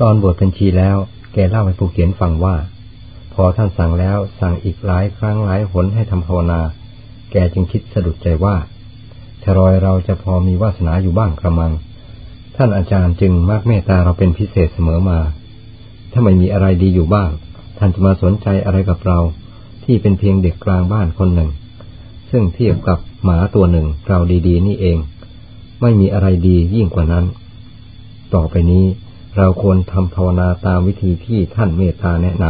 ตอนบวชเป็นชีแล้ว แกเล่าให้ผู้เขียนฟังว่า พอท่านสั่งแล้วสั่งอีกหลายครั้งหลายหนให้ทำภาวนา แกจึงคิดสะดุดใจว่าชรอยเราจะพอมีวาสนาอยู่บ้างกระมัง ท่านอาจารย์จึงมากเมตตาเราเป็นพิเศษเสมอมา ถ้าไม่มีอะไรดีอยู่บ้าง ท่านจะมาสนใจอะไรกับเรา ที่เป็นเพียงเด็กกลางบ้านคนหนึ่ง ซึ่งเทียบกับหมาตัวหนึ่งเราดีๆ นี่เอง ไม่มีอะไรดียิ่งกว่านั้น ต่อไปนี้ เราควรทำภาวนาตามวิธีที่ท่านเมตตาแนะน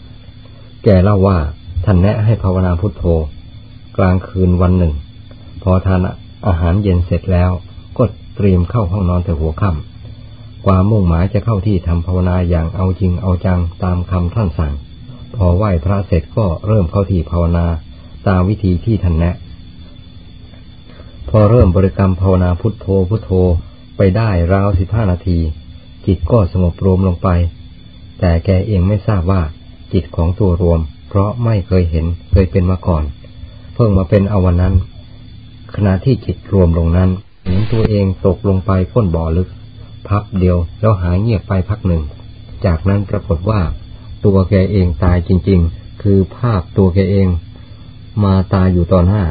ำแกเล่าว่าท่านแนะให้ภาวนาพุทโธ กลางคืนวันหนึ่ง พอทานอาหารเย็นเสร็จแล้ว ก็เตรียมเข้าห้องนอนแต่หัวค่ำความมุ่งหมายจะเข้าที่ทำภาวนาอย่างเอาจริงเอาจังตามคำท่านสั่ง พอไหว้พระเสร็จก็เริ่มเข้าที่ภาวนาตามวิธีที่ท่านแนะพอเริ่มบริกรรมภาวนาพุทโธพุทโธไปได้ราวสิบห้านาที จิตก็สงบรวมลงไป แต่แกเองไม่ทราบว่า จิตของตัวรวม เพราะไม่เคยเห็นเคยเป็นมาก่อน เพิ่งมาเป็นเอาวันนั้น ขณะที่จิตรวมลงนั้นเห็นตัวเองตกลงไปก้นบ่อลึก พักเดียวแล้วหายเงียบไปพักหนึ่ง จากนั้นปรากฏว่า ตัวแกเองตายจริง ๆ คือภาพตัวแกเอง มาตายอยู่ต่อหน้า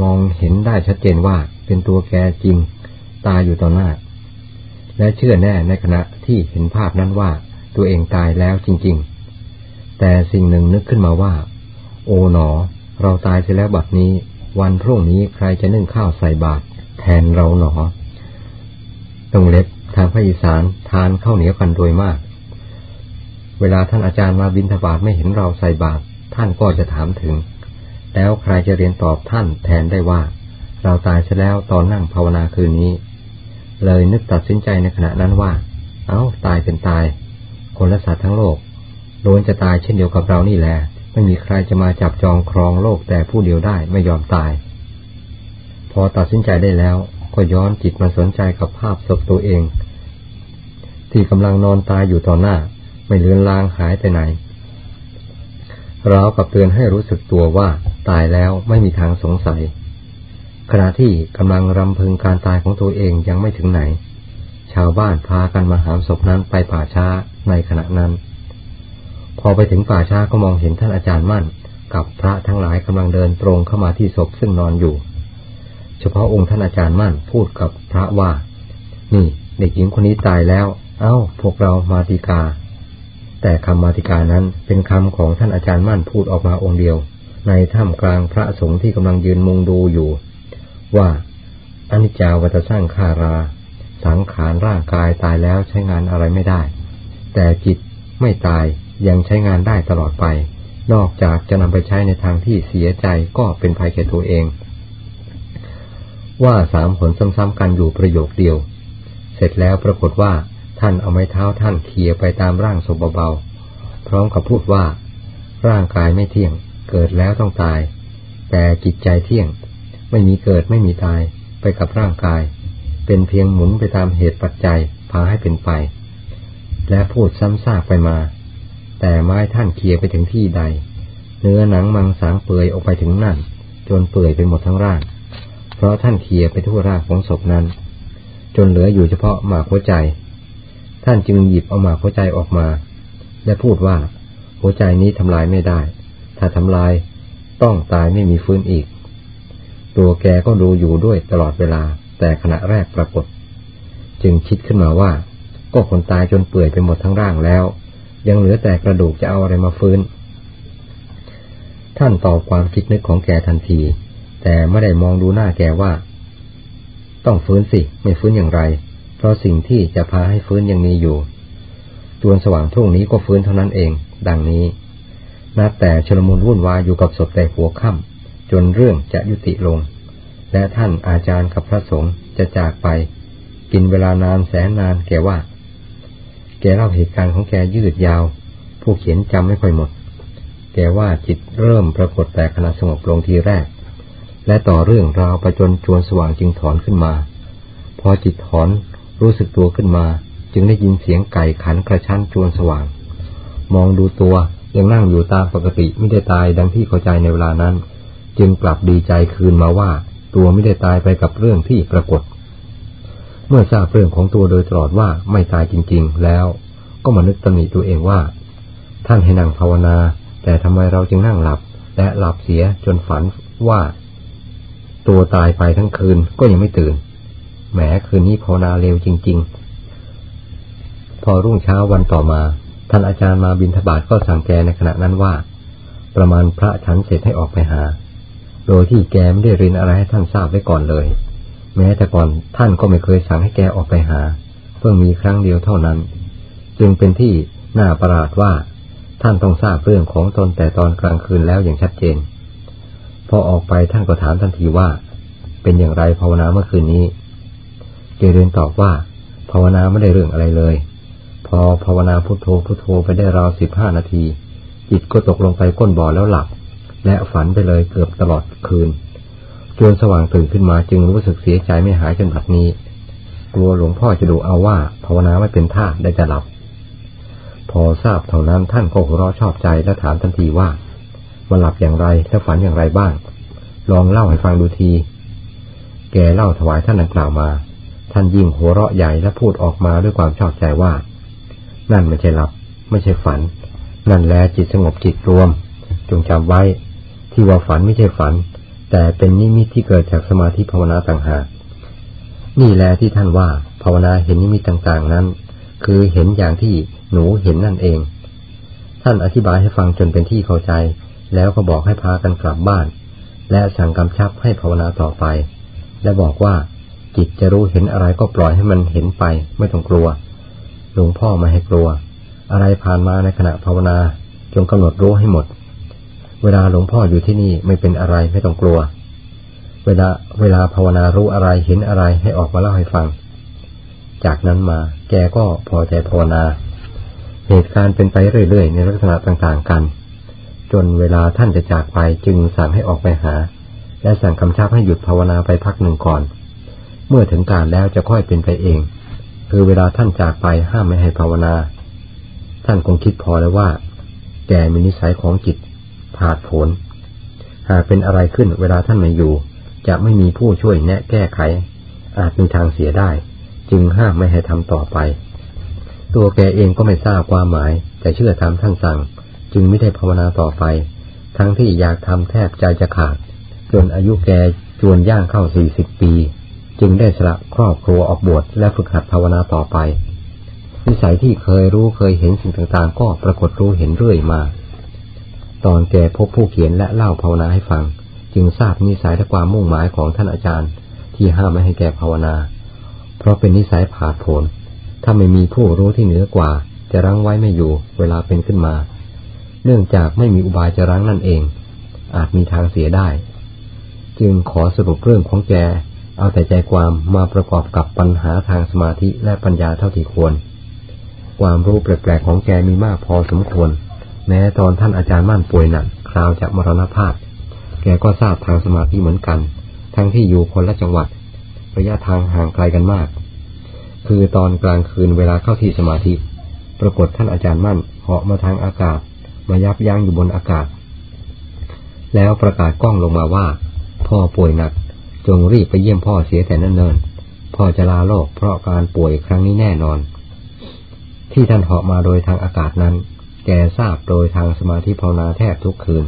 มองเห็นได้ชัดเจนว่าเป็นตัวแกจริง ตายอยู่ต่อหน้า และเชื่อแน่ในขณะที่เห็นภาพนั้นว่าตัวเองตายแล้วจริง ๆ แต่สิ่งหนึ่งนึกขึ้นมาว่า โอ๋หนอ เราตายเสียแล้วบัดนี้ วันพรุ่งนี้ใครจะนึ่งข้าวใส่บาตรแทนเราหนอ ตรงเล็บทางภาคอีสานทานข้าวเหนียวกันโดยมาก เวลาท่านอาจารย์มาบินทบาทไม่เห็นเราใส่บาตรท่านก็จะถามถึง แล้วใครจะเรียนตอบท่านแทนได้ว่า เราตายเสียแล้วตอนนั่งภาวนาคืนนี้ เลยนึกตัดสินใจในขณะนั้นว่า เอา้าตายเป็นตาย คนและสัตว์ทั้งโลกล้วนจะตายเช่นเดียวกับเรานี่แหละไม่มีใครจะมาจับจองครองโลกแต่ผู้เดียวได้ไม่ยอมตาย พอตัดสินใจได้แล้วก็ย้อนจิตมาสนใจกับภาพศพตัวเอง ที่กำลังนอนตายอยู่ต่อหน้า ไม่เลือนลางหายไปไหนเรากับเตือนให้รู้สึกตัวว่าตายแล้วไม่มีทางสงสัย ขณะที่กำลังรำพึงการตายของตัวเองยังไม่ถึงไหน ชาวบ้านพากันมาหามศพนั้นไปป่าช้าในขณะนั้น พอไปถึงป่าช้าก็มองเห็นท่านอาจารย์มั่น กับพระทั้งหลายกำลังเดินตรงเข้ามาที่ศพซึ่งนอนอยู่ เฉพาะองค์ท่านอาจารย์มั่นพูดกับพระว่า นี่เด็กหญิงคนนี้ตายแล้ว เอา้า พวกเรามาติกา แต่คำมาติกานั้นเป็นคำของท่านอาจารย์มั่นพูดออกมาองค์เดียว ในถ้ำกลางพระสงฆ์ที่กำลังยืนมุงดูอยู่ ว่าอนิจจาวัตสร้างขารา สังขารร่างกายตายแล้วใช้งานอะไรไม่ได้ แต่จิตไม่ตายยังใช้งานได้ตลอดไป นอกจากจะนำไปใช้ในทางที่เสียใจก็เป็นภัยแก่ตัวเอง ว่าสามผลซ้ำๆกันอยู่ประโยคเดียว เสร็จแล้วปรากฏว่าท่านเอาไม้เท้าท่านเขี่ยไปตามร่างศพเบาๆ พร้อมกับพูดว่า ร่างกายไม่เที่ยง เกิดแล้วต้องตาย แต่จิตใจเที่ยง ไม่มีเกิดไม่มีตายไปกับร่างกาย เป็นเพียงหมุนไปตามเหตุปัจจัยพาให้เป็นไป และพูดซ้ำซากไปมา แต่ไม้ท่านเคลียไปถึงที่ใด เนื้อหนังมังสางเปื่อยออกไปถึงนั่น จนเปื่อยไปหมดทั้งร่าง เพราะท่านเคลียไปทั่วร่างของศพนั้น จนเหลืออยู่เฉพาะหมากหัวใจ ท่านจึงหยิบเอาหมากหัวใจออกมา และพูดว่า หัวใจนี้ทำลายไม่ได้ ถ้าทำลายต้องตายไม่มีฟื้นอีก ตัวแกก็ดูอยู่ด้วยตลอดเวลา แต่ขณะแรกปรากฏ จึงคิดขึ้นมาว่า ก็คนตายจนเปื่อยไปหมดทั้งร่างแล้ว ยังเหลือแต่กระดูกจะเอาอะไรมาฟื้น ท่านตอบความคิดนึกของแกทันที แต่ไม่ได้มองดูหน้าแกว่า ต้องฟื้นสิ ไม่ฟื้นอย่างไร เพราะสิ่งที่จะพาให้ฟื้นยังมีอยู่จวนสว่างทุ่งนี้ก็ฟื้นเท่านั้นเอง ดังนี้นับแต่ชลมุนวุ่นวายอยู่กับศพแต่หัวค่ำ จนเรื่องจะยุติลง และท่านอาจารย์กับพระสงฆ์จะจากไป กินเวลานานแสนนานแกว่า แกเล่าเหตุการณ์ของแกยืดยาว ผู้เขียนจำไม่ค่อยหมด แกว่าจิตเริ่มปรากฏแต่ขณะสงบลงทีแรก และต่อเรื่องราวไปจนจวนสว่างจึงถอนขึ้นมา พอจิตถอนรู้สึกตัวขึ้นมาจึงได้ยินเสียงไก่ขันกระชั้นจวนสว่าง มองดูตัวยังนั่งอยู่ตามปกติไม่ได้ตายดังที่เข้าใจในเวลานั้น จึงกลับดีใจคืนมาว่า ตัวไม่ได้ตายไปกับเรื่องที่ปรากฏ เมื่อทราบเรื่องของตัวโดยตลอดว่าไม่ตายจริง ๆ แล้ว ก็มานึกตำหนิตัวเองว่า ท่านให้นั่งภาวนา แต่ทำไมเราจึงนั่งหลับ และหลับเสียจนฝันว่า ตัวตายไปทั้งคืนก็ยังไม่ตื่นแหมคืนนี้ภาวนาเร็วจริง ๆ พอรุ่งเช้าวันต่อมา ท่านอาจารย์มาบินทบาทก็สั่งแกในขณะนั้นว่า ประมาณพระฉันเสร็จให้ออกไปหา โดยที่แกไม่ได้เรียนอะไรให้ท่านทราบไว้ก่อนเลย แม้แต่ก่อนท่านก็ไม่เคยสั่งให้แกออกไปหา เพิ่งมีครั้งเดียวเท่านั้น จึงเป็นที่น่าประหลาดว่า ท่านต้องทราบเรื่องของตนแต่ตอนกลางคืนแล้วอย่างชัดเจน พอออกไปท่านก็ถามทันทีว่า เป็นอย่างไรภาวนาเมื่อคืนนี้เจริญตอบว่า ภาวนาไม่ได้เรื่องอะไรเลย พอภาวนาพุโทโธพุโทโธไปได้ราวสิบห้านาที จิตก็ตกลงไปก้นบ่อแล้วหลับ และฝันไปเลยเกือบตลอดคืน จนสว่างตื่นขึ้นมาจึงรู้สึกเสียใจไม่หายจนบัดนี้ กลัวหลวงพ่อจะดูเอาว่าภาวนาไม่เป็นท่าได้จะหลับ พอทราบเท่านั้นท่านก็หัวเราะชอบใจและถามทันทีว่ามันหลับอย่างไรและฝันอย่างไรบ้าง ลองเล่าให้ฟังดูที แกเล่าถวายท่านดังกล่าวมา ท่านยิ่งหัวเราะใหญ่และพูดออกมาด้วยความชอบใจว่า นั่นไม่ใช่หลับ ไม่ใช่ฝัน นั่นแลจิตสงบจิตรวม จงจำไว้ ที่ว่าฝันไม่ใช่ฝัน แต่เป็นนิมิตที่เกิดจากสมาธิภาวนาต่างหากนี่แหละที่ท่านว่าภาวนาเห็นนิมิตต่างๆนั้น คือเห็นอย่างที่หนูเห็นนั่นเอง ท่านอธิบายให้ฟังจนเป็นที่เข้าใจ แล้วก็บอกให้พากันกลับบ้าน และสั่งกำชับให้ภาวนาต่อไป และบอกว่าจิตจะรู้เห็นอะไรก็ปล่อยให้มันเห็นไป ไม่ต้องกลัว หลวงพ่อไม่ให้กลัว อะไรผ่านมาในขณะภาวนา จงกำหนดรู้ให้หมด เวลาหลวงพ่ออยู่ที่นี่ไม่เป็นอะไรไม่ต้องกลัว เวลาเวลาภาวนารู้อะไรเห็นอะไรให้ออกมาเล่าให้ฟัง จากนั้นมาแกก็พอใจภาวนา เหตุการณ์เป็นไปเรื่อยๆ ในลักษณะต่างๆกัน จนเวลาท่านจะจากไปจึงสั่งให้ออกไปหา และสั่งคำชับให้หยุดภาวนาไปพักหนึ่งก่อน เมื่อถึงการแล้วจะค่อยเป็นไปเอง คือเวลาท่านจากไปห้ามไม่ให้ภาวนา ท่านคงคิดพอแล้วว่า แกมีนิสัยของจิตาดผล หากเป็นอะไรขึ้นเวลาท่านไม่อยู่ จะไม่มีผู้ช่วยแนะแก้ไข อาจมีทางเสียได้ จึงห้ามไม่ให้ทำต่อไป ตัวแกเองก็ไม่ทราบความหมาย แต่เชื่อตามท่านสั่ง จึงไม่ได้ภาวนาต่อไป ทั้งที่อยากทำแทบใจจะขาด จนอายุแกจวนย่างเข้าสี่สิบปี จึงได้สละครอบครัวออกบวชและฝึกหัดภาวนาต่อไปนิสัยที่เคยรู้เคยเห็นสิ่งต่างๆ ก็ปรากฏรู้เห็นเรื่อยมา ตอนแกพบผู้เขียนและเล่าภาวนาให้ฟัง จึงทราบนิสัยและความมุ่งหมายของท่านอาจารย์ ที่ห้ามไม่ให้แกภาวนา เพราะเป็นนิสัยผาดโผนถ้าไม่มีผู้รู้ที่เหนือกว่า จะรั้งไว้ไม่อยู่ เวลาเป็นขึ้นมา เนื่องจากไม่มีอุบายจะรั้งนั่นเอง อาจมีทางเสียได้ จึงขอสรุปเรื่องของแก เอาแต่ใจความมาประกอบกับปัญหาทางสมาธิและปัญญาเท่าที่ควร ความรู้แปลกๆของแกมีมากพอสมควร แม้ตอนท่านอาจารย์มั่นป่วยหนักคราวจะมรณภาพ แกก็ทราบทางสมาธิเหมือนกัน ทั้งที่อยู่คนละจังหวัด ระยะทางห่างไกลกันมาก คือตอนกลางคืนเวลาเข้าที่สมาธิ ปรากฏท่านอาจารย์มั่นเหาะมาทางอากาศ มายับยั้งอยู่บนอากาศ แล้วประกาศกล้องลงมาว่า พ่อป่วยหนัก จงรีบไปเยี่ยมพ่อเสียแต่นั่นเนินพ่อจะลาโลกเพราะการป่วยครั้งนี้แน่นอน ที่ท่านเหาะมาโดยทางอากาศนั้น กทราบโดยทางสมาธิภาวนาแทบทุกคืน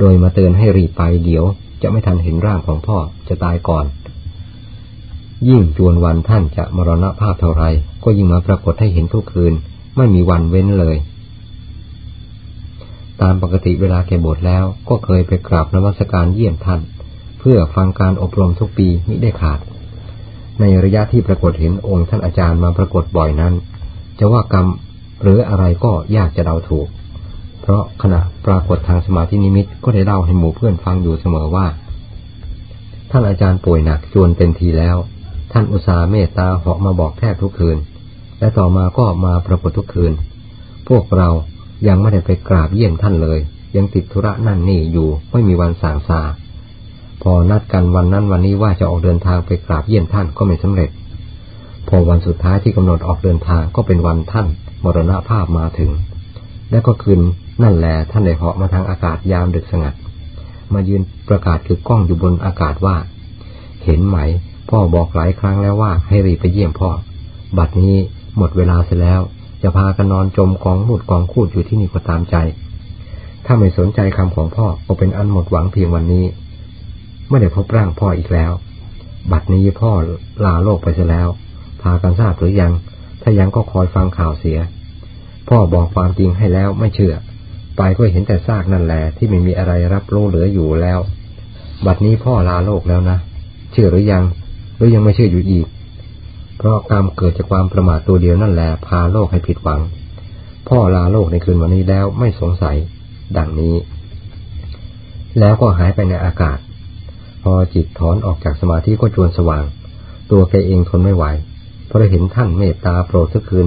โดยมาเตือนให้รีบไปเดี๋ยว จะไม่ทันเห็นร่างของพ่อจะตายก่อน ยิ่งจวนวันท่านจะมรณภาพเท่าไรก็ยิ่งมาปรากฏให้เห็นทุกคืน ไม่มีวันเว้นเลย ตามปกติเวลาแกบทแล้วก็เคยไปกราบนมัสการเยี่ยมท่าน เพื่อฟังการอบรมทุกปีมิได้ขาด ในระยะที่ปรากฏเห็นองค์ท่านอาจารย์มาปรากฏบ่อยนั้นจะว่ากรรม หรืออะไรก็ยากจะเดาถูก เพราะขณะปรากฏทางสมาธินิมิตก็ได้เล่าให้หมู่เพื่อนฟังอยู่เสมอว่า ท่านอาจารย์ป่วยหนักจวนเต็มทีแล้ว ท่านอุตสาเมตตาเหาะมาบอกแทบทุกคืน และต่อมาก็มาปรากฏทุกคืน พวกเรายังไม่ได้ไปกราบเยี่ยมท่านเลย ยังติดธุระนั่นนี่อยู่ไม่มีวันสางซาพอนัดกันวันนั้นวันนี้ว่าจะออกเดินทางไปกราบเยี่ยมท่านก็ไม่สำเร็จ พอวันสุดท้ายที่กำหนดออกเดินทางก็เป็นวันท่าน มรณภาพมาถึง และก็คืนนั่นแหละท่านได้เหาะมาทางอากาศยามดึกสงัด มายืนประกาศคือกล้องอยู่บนอากาศว่า เห็นไหม พ่อบอกหลายครั้งแล้วว่าให้รีบไปเยี่ยมพ่อ บัดนี้หมดเวลาเสียแล้ว จะพากันนอนจมกองมุดกองคูดอยู่ที่นี่ก็ตามใจ ถ้าไม่สนใจคำของพ่อก็เป็นอันหมดหวังเพียงวันนี้ไม่ได้พบร่างพ่ออีกแล้ว บัดนี้พ่อลาโลกไปเสียแล้ว พากันทราบหรือยัง ถ้ายังก็คอยฟังข่าวเสีย พ่อบอกความจริงให้แล้วไม่เชื่อ ไปก็เห็นแต่ซากนั่นแหละที่ไม่มีอะไรรับรู้เหลืออยู่แล้ว บัดนี้พ่อลาโลกแล้วนะ เชื่อหรือยัง หรือยังไม่เชื่ออยู่อีก เพราะกรรมเกิดจากความประมาทตัวเดียวนั่นแหละพาโลกให้ผิดหวัง พ่อลาโลกในคืนวันนี้แล้วไม่สงสัย ดังนี้ แล้วก็หายไปในอากาศ พอจิตถอนออกจากสมาธิก็จวนสว่าง ตัวแกเองทนไม่ไหว เพราะเห็นท่านเมตตาโปรดทุกคืน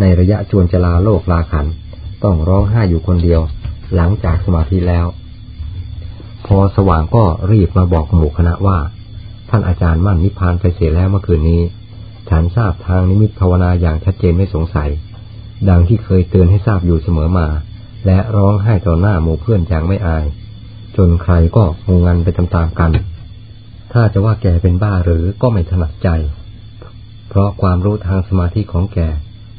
ในระยะจวนจะลาโลกลาขัน ต้องร้องไห้อยู่คนเดียว หลังจากสมาธิแล้ว พอสว่างก็รีบมาบอกหมู่คณะว่า ท่านอาจารย์มั่นนิพพานไปเสียแล้วเมื่อคืนนี้ ฉันทราบทางนิมิตภาวนาอย่างชัดเจนไม่สงสัย ดังที่เคยเตือนให้ทราบอยู่เสมอมา และร้องไห้ต่อหน้าหมู่เพื่อนอย่างไม่อาย จนใครก็งงงันไปตามๆกัน ถ้าจะว่าแกเป็นบ้าหรือก็ไม่ถนัดใจ เพราะความรู้ทางสมาธิของแก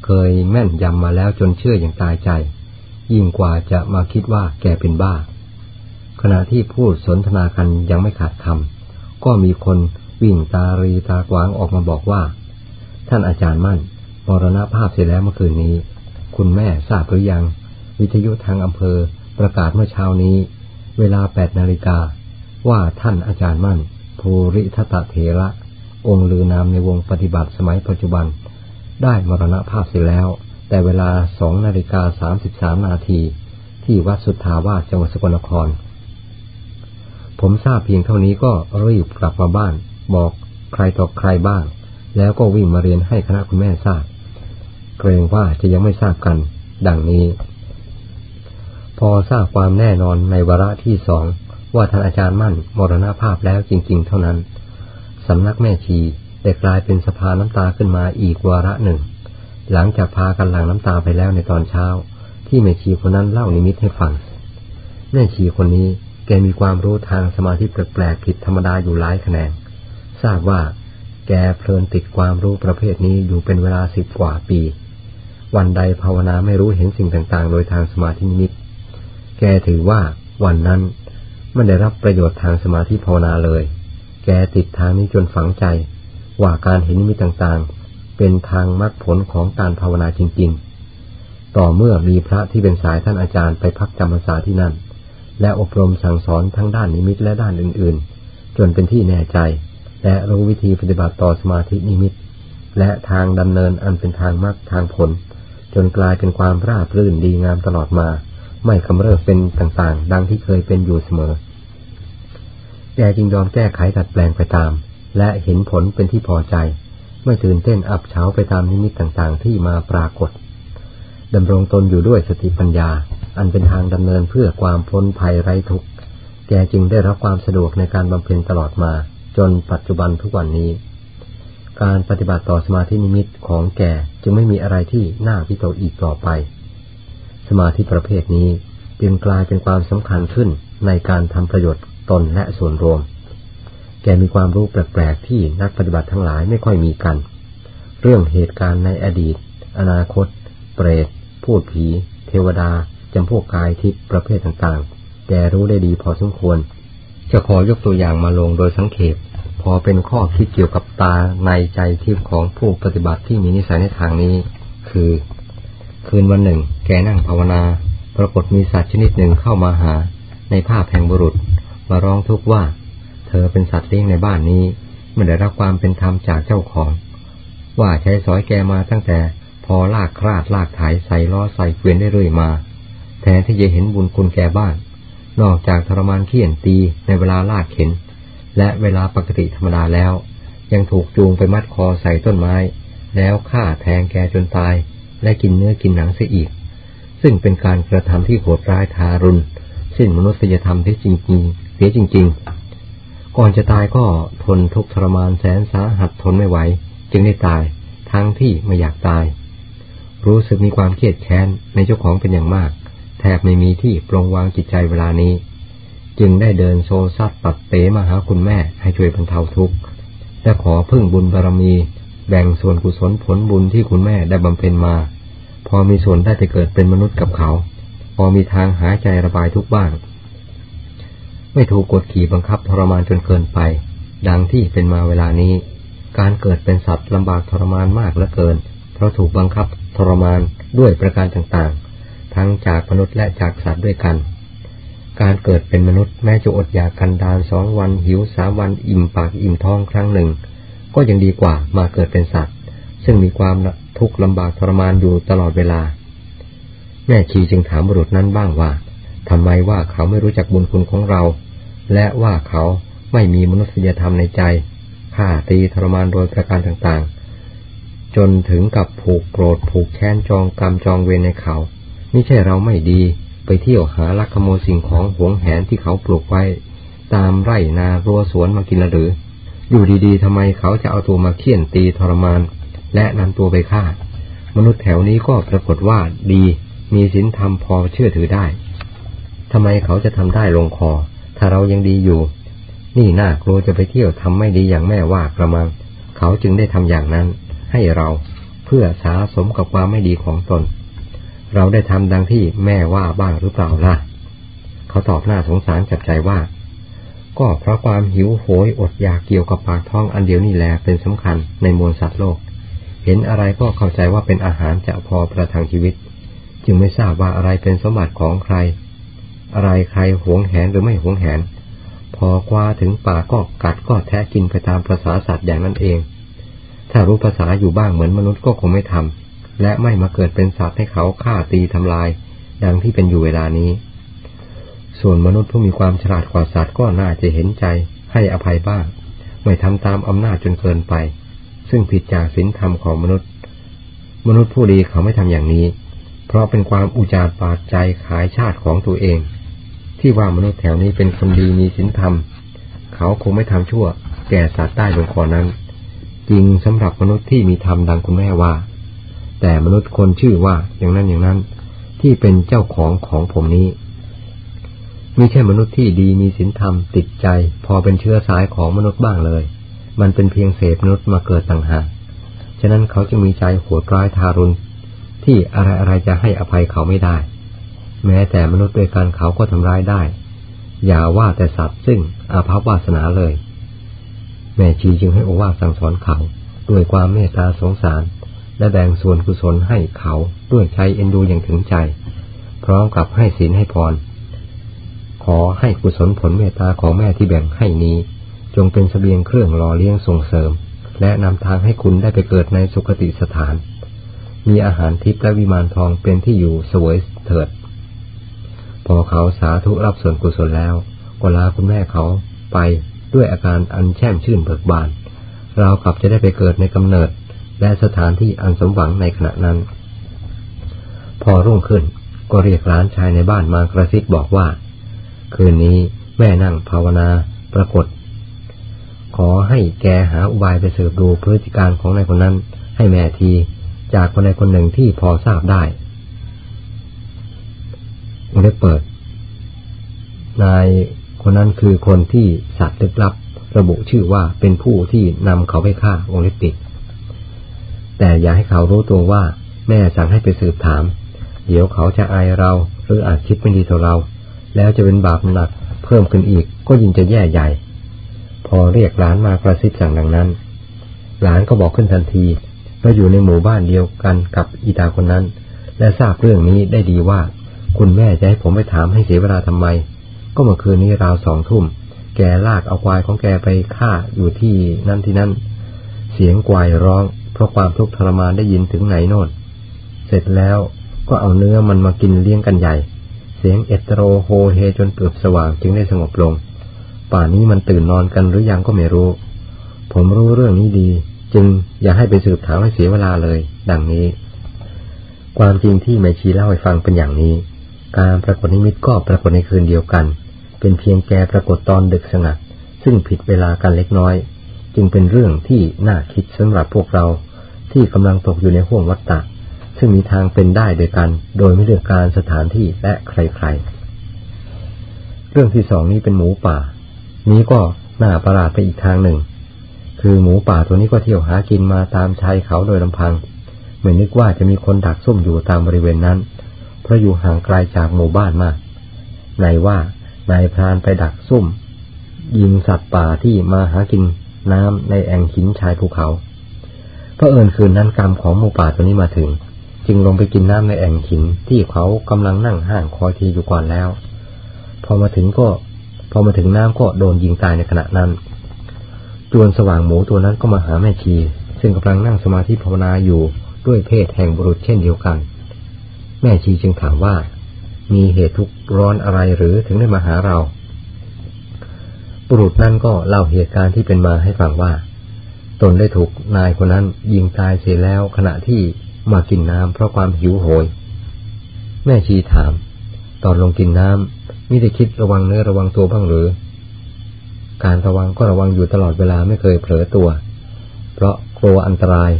เคยแม่นยำมาแล้วจนเชื่ออย่างตายใจ ยิ่งกว่าจะมาคิดว่าแกเป็นบ้า ขณะที่พูดสนทนากันยังไม่ขาดคำก็มีคนวิ่งตารีตากวางออกมาบอกว่า ท่านอาจารย์มั่นมรณภาพเสร็จแล้วเมื่อคืนนี้ คุณแม่ทราบหรือยัง วิทยุทางอำเภอประกาศเมื่อเช้านี้ เวลาแปดนาฬิกาว่าท่านอาจารย์มั่นภูริทัตเถระ องค์ลือนามในวงปฏิบัติสมัยปัจจุบัน ได้มรณภาพเสร็จแล้ว แต่เวลาสองนาฬิกาสามสิบสามนาทีที่วัดสุทธาวาสจังหวัดสกลนคร ผมทราบเพียงเท่านี้ก็รีบกลับมาบ้าน บอกใครต่อใครบ้าง แล้วก็วิ่งมาเรียนให้คณะคุณแม่ทราบ เกรงว่าจะยังไม่ทราบกัน ดังนี้ พอทราบความแน่นอนในวาระที่สองว่าท่านอาจารย์มั่นมรณภาพแล้วจริง ๆ เท่านั้น สำนักแม่ชี ได้กลายเป็นสภาน้ำตาขึ้นมาอีกวาระหนึ่ง หลังจากพากันหลั่งน้ำตาไปแล้วในตอนเช้า ที่แม่ชีคนนั้นเล่านิมิตให้ฟัง แม่ชีคนนี้แกมีความรู้ทางสมาธิแปลกๆผิดธรรมดาอยู่หลายแขนง ทราบว่าแกเพลินติดความรู้ประเภทนี้อยู่เป็นเวลาสิบกว่าปี วันใดภาวนาไม่รู้เห็นสิ่งต่างๆ โดยทางสมาธินิมิต แกถือว่าวันนั้นไม่ได้รับประโยชน์ทางสมาธิภาวนาเลย แกติดทางนี้จนฝังใจ ว่าการเห็นนิมิตต่างๆ เป็นทางมรรคผลของการภาวนาจริง ๆ ต่อเมื่อมีพระที่เป็นสายท่านอาจารย์ไปพักจำพรรษาที่นั่น และอบรมสั่งสอนทั้งด้านนิมิตและด้านอื่นๆ จนเป็นที่แน่ใจ และรู้วิธีปฏิบัติต่อสมาธินิมิต และทางดำเนินอันเป็นทางมรรคทางผล จนกลายเป็นความราบรื่นดีงามตลอดมา ไม่กำเริบเป็นต่างๆ ดังที่เคยเป็นอยู่เสมอแกจึงยอมแก้ไขดัดแปลงไปตาม และเห็นผลเป็นที่พอใจ ไม่ตื่นเต้นอับเฉาไปตามนิมิตต่างๆ ที่มาปรากฏดำรงตนอยู่ด้วยสติปัญญา อันเป็นทางดำเนินเพื่อความพ้นภัยไร้ทุกข์แกจึงได้รับความสะดวกในการบำเพ็ญตลอดมา จนปัจจุบันทุกวันนี้ การปฏิบัติต่อสมาธินิมิตของแกจึงไม่มีอะไรที่น่าพิโตอีกต่อไป สมาธิประเภทนี้จึงกลายเป็นความสำคัญขึ้นในการทำประโยชน์ตนและส่วนรวม แกมีความรู้แปลกๆที่นักปฏิบัติทั้งหลายไม่ค่อยมีกัน เรื่องเหตุการณ์ในอดีต อนาคต เปรต พูดผี เทวดาจำพวกกายทิพย์ประเภทต่างๆ แกรู้ได้ดีพอสมควร จะขอยกตัวอย่างมาลงโดยสังเขปพอเป็นข้อคิดเกี่ยวกับตาในใจทิพย์ของผู้ปฏิบัติที่มีนิสัยในทางนี้ คือ คืนวันหนึ่ง แกนั่งภาวนา ปรากฏมีสัตว์ชนิดหนึ่งเข้ามาหา ในภาพแห่งบุรุษ มาร้องทุกข์ว่า เธอเป็นสัตว์เลี้ยงในบ้านนี้ไม่ได้รับความเป็นธรรมจากเจ้าของ ว่าใช้สอยแกมาตั้งแต่พอลากคราดลากไถใส่ล้อใส่เกวียนได้เรื่อยมา แทนที่จะเห็นบุญคุณแกบ้าง นอกจากทรมานเขี่ยนตีในเวลาลากเข็น และเวลาปกติธรรมดาแล้ว ยังถูกจูงไปมัดคอใส่ต้นไม้ แล้วฆ่าแทงแกจนตาย และกินเนื้อกินหนังเสียอีก ซึ่งเป็นการกระทำที่โหดร้ายทารุณ สิ้นมนุษยธรรมที่จริงๆเสียจริง ๆ ก่อนจะตายก็ทนทุกข์ทรมานแสนสาหัสทนไม่ไหว จึงได้ตาย ทั้งที่ไม่อยากตาย รู้สึกมีความเครียดแค้นในเจ้าของเป็นอย่างมาก แทบไม่มีที่ปรงวางจิตใจเวลานี้ จึงได้เดินโซซัดปัดเปมาหาคุณแม่ให้ช่วยบรรเทาทุกข์และขอพึ่งบุญบารมี แบ่งส่วนกุศลผลบุญที่คุณแม่ได้บำเพ็ญมา พอมีส่วนได้ไปเกิดเป็นมนุษย์กับเขา พอมีทางหายใจระบายทุกบ้าง ไม่ถูกกดขี่บังคับทรมานจนเกินไป ดังที่เป็นมาเวลานี้ การเกิดเป็นสัตว์ลำบากทรมานมากเหลือเกิน เพราะถูกบังคับทรมานด้วยประการต่างๆ ทั้งจากมนุษย์และจากสัตว์ด้วยกัน การเกิดเป็นมนุษย์แม้จะอดอยากกันดานสองวันหิวสามวันอิ่มปากอิ่มท้องครั้งหนึ่ง ก็ยังดีกว่ามาเกิดเป็นสัตว์ ซึ่งมีความทุกข์ลำบากทรมานอยู่ตลอดเวลา แม่ชีจึงถามบุรุษนั้นบ้างว่าทำไมว่าเขาไม่รู้จักบุญคุณของเรา และว่าเขาไม่มีมนุษยธรรมในใจฆ่าตีทรมานโดยประการต่างๆ จนถึงกับผูกโกรธผูกแค้นจองกรรมจองเวรในเขาไม่ใช่เราไม่ดีไปเที่ยวหาลักขโมยสิ่งของหวงแหนที่เขาปลูกไว้ ตามไร่นารัวสวนมากินหรือ อยู่ดีๆทำไมเขาจะเอาตัวมาเคี่ยนตีทรมาน และนำตัวไปฆ่ามนุษย์แถวนี้ก็ปรากฏว่าดี มีศีลธรรมพอเชื่อถือได้ทำไมเขาจะทำได้ลงคอ ถ้าเรายังดีอยู่ นี่น่ากลัวจะไปเที่ยวทำไม่ดีอย่างแม่ว่ากระมัง เขาจึงได้ทำอย่างนั้น ให้เราเพื่อสาสมกับความไม่ดีของตน เราได้ทำดังที่แม่ว่าบ้างหรือเปล่าล่ะ เขาตอบหน้าสงสารจับใจว่า ก็เพราะความหิวโหยอดอยากเกี่ยวกับปากท้องอันเดียวนี่แหละเป็นสำคัญในมวลสัตว์โลก เห็นอะไรก็เข้าใจว่าเป็นอาหารจะพอประทังชีวิต จึงไม่ทราบว่าอะไรเป็นสมบัติของใคร อะไรใครหวงแหนหรือไม่หวงแหน พอกว่าถึงป่าก็กัดก็แทะกินไปตามภาษาสัตว์อย่างนั้นเอง ถ้ารู้ภาษาอยู่บ้างเหมือนมนุษย์ก็คงไม่ทำและไม่มาเกิดเป็นสัตว์ให้เขาฆ่าตีทำลาย ดังที่เป็นอยู่เวลานี้ ส่วนมนุษย์ผู้มีความฉลาดกว่าสัตว์ก็น่าจะเห็นใจให้อภัยบ้าง ไม่ทำตามอำนาจจนเกินไป ซึ่งผิดจากศีลธรรมของมนุษย์ มนุษย์ผู้ดีเขาไม่ทำอย่างนี้ เพราะเป็นความอุจารปาดใจขายชาติของตัวเอง ที่ว่ามนุษย์แถวนี้เป็นคนดีมีศีลธรรม เขาคงไม่ทำชั่ว แก่สัตว์ใต้ลงคอนั้น จริงสำหรับมนุษย์ที่มีธรรมดังคุณแม่ว่า แต่มนุษย์คนชื่อว่าอย่างนั้นอย่างนั้น ที่เป็นเจ้าของของผมนี้ไม่ใช่มนุษย์ที่ดีมีศีลธรรมติดใจ พอเป็นเชื้อสายของมนุษย์บ้างเลย มันเป็นเพียงเศษมนุษย์มาเกิดต่างหากฉะนั้นเขาจึงมีใจโหดร้ายทารุณที่อะไรอะไรจะให้อภัยเขาไม่ได้ แม้แต่มนุษย์ด้วยกันเขาก็ทำร้ายได้ อย่าว่าแต่สัตว์ซึ่งอาภัพวาสนาเลย แม่ชีจึงให้โอวาสั่งสอนเขาด้วยความเมตตาสงสาร และแบ่งส่วนกุศลให้เขาด้วยใจเอ็นดูอย่างถึงใจ พร้อมกับให้ศีลให้พร ขอให้กุศลผลเมตตาของแม่ที่แบ่งให้นี้ จงเป็นสเสบียงเครื่องรอเลี้ยงส่งเสริม และนำทางให้คุณได้ไปเกิดในสุคติสถาน มีอาหารทิพย์และวิมานทองเป็นที่อยู่สวยเถิด พอเขาสาธุรับส่วนกุศลแล้ว ก็ลาคุณแม่เขาไปด้วยอาการอันแช่มชื่นเบิกบาน เรากลับจะได้ไปเกิดในกำเนิด และสถานที่อันสมหวังในขณะนั้น พอรุ่งขึ้นก็เรียกร้านชายในบ้านมากระซิบบอกว่า คืนนี้แม่นั่งภาวนาปรากฏ ขอให้แกหาอุบายไปสืบดูพฤติการของนายคนนั้น ให้แม่ทีจากคนใดคนหนึ่งที่พอทราบได้ ได้เปิด นายคนนั้นคือคนที่สัตว์ลึกลับ ระบุชื่อว่าเป็นผู้ที่นำเขาไปฆ่าวงเล็บปิด แต่อย่าให้เขารู้ตัวว่า แม่สั่งให้ไปสืบถาม เดี๋ยวเขาจะอายเรา หรืออาจคิดไม่ดีต่อเรา แล้วจะเป็นบาปหนักเพิ่มขึ้นอีกก็ยิ่งจะแย่ใหญ่ พอเรียกหลานมากระซิบสั่งดังนั้น หลานก็บอกขึ้นทันทีเราอยู่ในหมู่บ้านเดียวกันกับอีตาคนนั้น และทราบเรื่องนี้ได้ดีว่า คุณแม่จะให้ผมไปถามให้เสียเวลาทำไม ก็เมื่อคืนนี้ราวสองทุ่ม แกลากเอาควายของแกไปฆ่าอยู่ที่นั่นที่นั่น เสียงควายร้อง เพราะความทุกข์ทรมานได้ยินถึงไหนโน่น เสร็จแล้วก็เอาเนื้อมันมากินเลี้ยงกันใหญ่ เสียงเอตโรโฮเฮจนเกือบสว่างจึงได้สงบลง ป่านนี้มันตื่นนอนกันหรือยังก็ไม่รู้ ผมรู้เรื่องนี้ดี จึงอย่าให้ไปสืบถามให้เสียเวลาเลย ดังนี้ ความจริงที่แม่ชีเล่าให้ฟังเป็นอย่างนี้ การปรากฏนิมิตก็ปรากฏในคืนเดียวกัน เป็นเพียงแกปรากฏตอนดึกสงัด ซึ่งผิดเวลากันเล็กน้อย จึงเป็นเรื่องที่น่าคิดสำหรับพวกเรา ที่กำลังตกอยู่ในห่วงวัฏฏะซึ่งมีทางเป็นได้โดยกัน โดยไม่เลือกการสถานที่และใครๆ เรื่องที่สองนี้เป็นหมูป่า นี้ก็น่าประหลาดไปอีกทางหนึ่ง คือหมูป่าตัวนี้ก็เที่ยวหากินมาตามชายเขาโดยลำพังไม่นึกว่าจะมีคนดักซุ่มอยู่ตามบริเวณนั้น เพราะอยู่ห่างไกลาจากหมู่บ้านมากในว่านายพรานไปดักซุ่ม ยิงสัตว์ป่าที่มาหากินน้ำในแอ่งหินชายภูเขาเพราะเอิญคืนนั้นกรรมของหมูป่าตัวนี้มาถึง จึงลงไปกินน้ำในแอ่งหินที่เขากำลังนั่งห้างคอยทีอยู่ก่อนแล้ว พอมาถึงก็ พอมาถึงน้ำก็โดนยิงตายในขณะนั้นจวนสว่างหมูตัวนั้นก็มาหาแม่ชี ซึ่งกำลังนั่งสมาธิภาวนาอยู่ด้วยเพศแห่งบุรุษเช่นเดียวกัน แม่ชีจึงถามว่า มีเหตุทุกร้อนอะไรหรือถึงได้มาหาเรา บุรุษนั่นก็เล่าเหตุการณ์ที่เป็นมาให้ฟังว่า ตนได้ถูกนายคนนั้นยิงตายเสียแล้วขณะที่มากินน้ำเพราะความหิวโหย แม่ชีถาม ตอนลงกินน้ำมิได้คิดระวังเนื้อระวังตัวบ้างหรือ การระวังก็ระวังอยู่ตลอดเวลาไม่เคยเผลอตัว เพราะกลัวอันตราย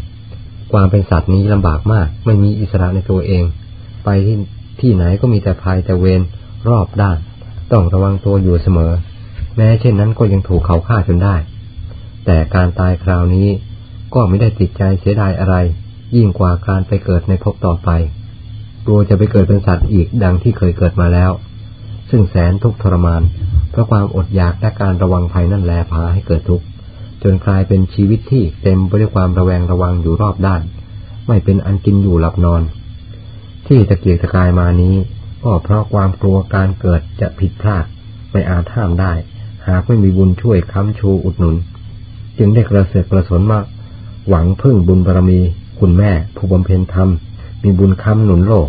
ความเป็นสัตว์นี้ลำบากมากไม่มีอิสระในตัวเอง ไปที่ที่ไหนก็มีแต่ภัยแต่เวรรอบด้าน ต้องระวังตัวอยู่เสมอ แม้เช่นนั้นก็ยังถูกเขาฆ่าจนได้ แต่การตายคราวนี้ก็ไม่ได้ติดใจเสียดายอะไร ยิ่งกว่าการไปเกิดในภพต่อไปกลัวจะไปเกิดเป็นสัตว์อีกดังที่เคยเกิดมาแล้ว ซึ่งแสนทุกข์ทรมาน เพราะความอดอยากและการระวังภัยนั่นแลพาให้เกิดทุกข์จนกลายเป็นชีวิตที่เต็มไปด้วยความระแวงระวังอยู่รอบด้าน ไม่เป็นอันกินอยู่หลับนอน ที่ตะเกียกตะกายมานี้ ก็เพราะความกลัวการเกิดจะผิดพลาดไม่อาจห้ามได้ หากไม่มีบุญช่วยค้ำชูอุดหนุน จึงได้กระเสือกกระสนมาหวังพึ่งบุญบารมี คุณแม่ ผู้บำเพ็ญธรรม มีบุญค้ำหนุนโลก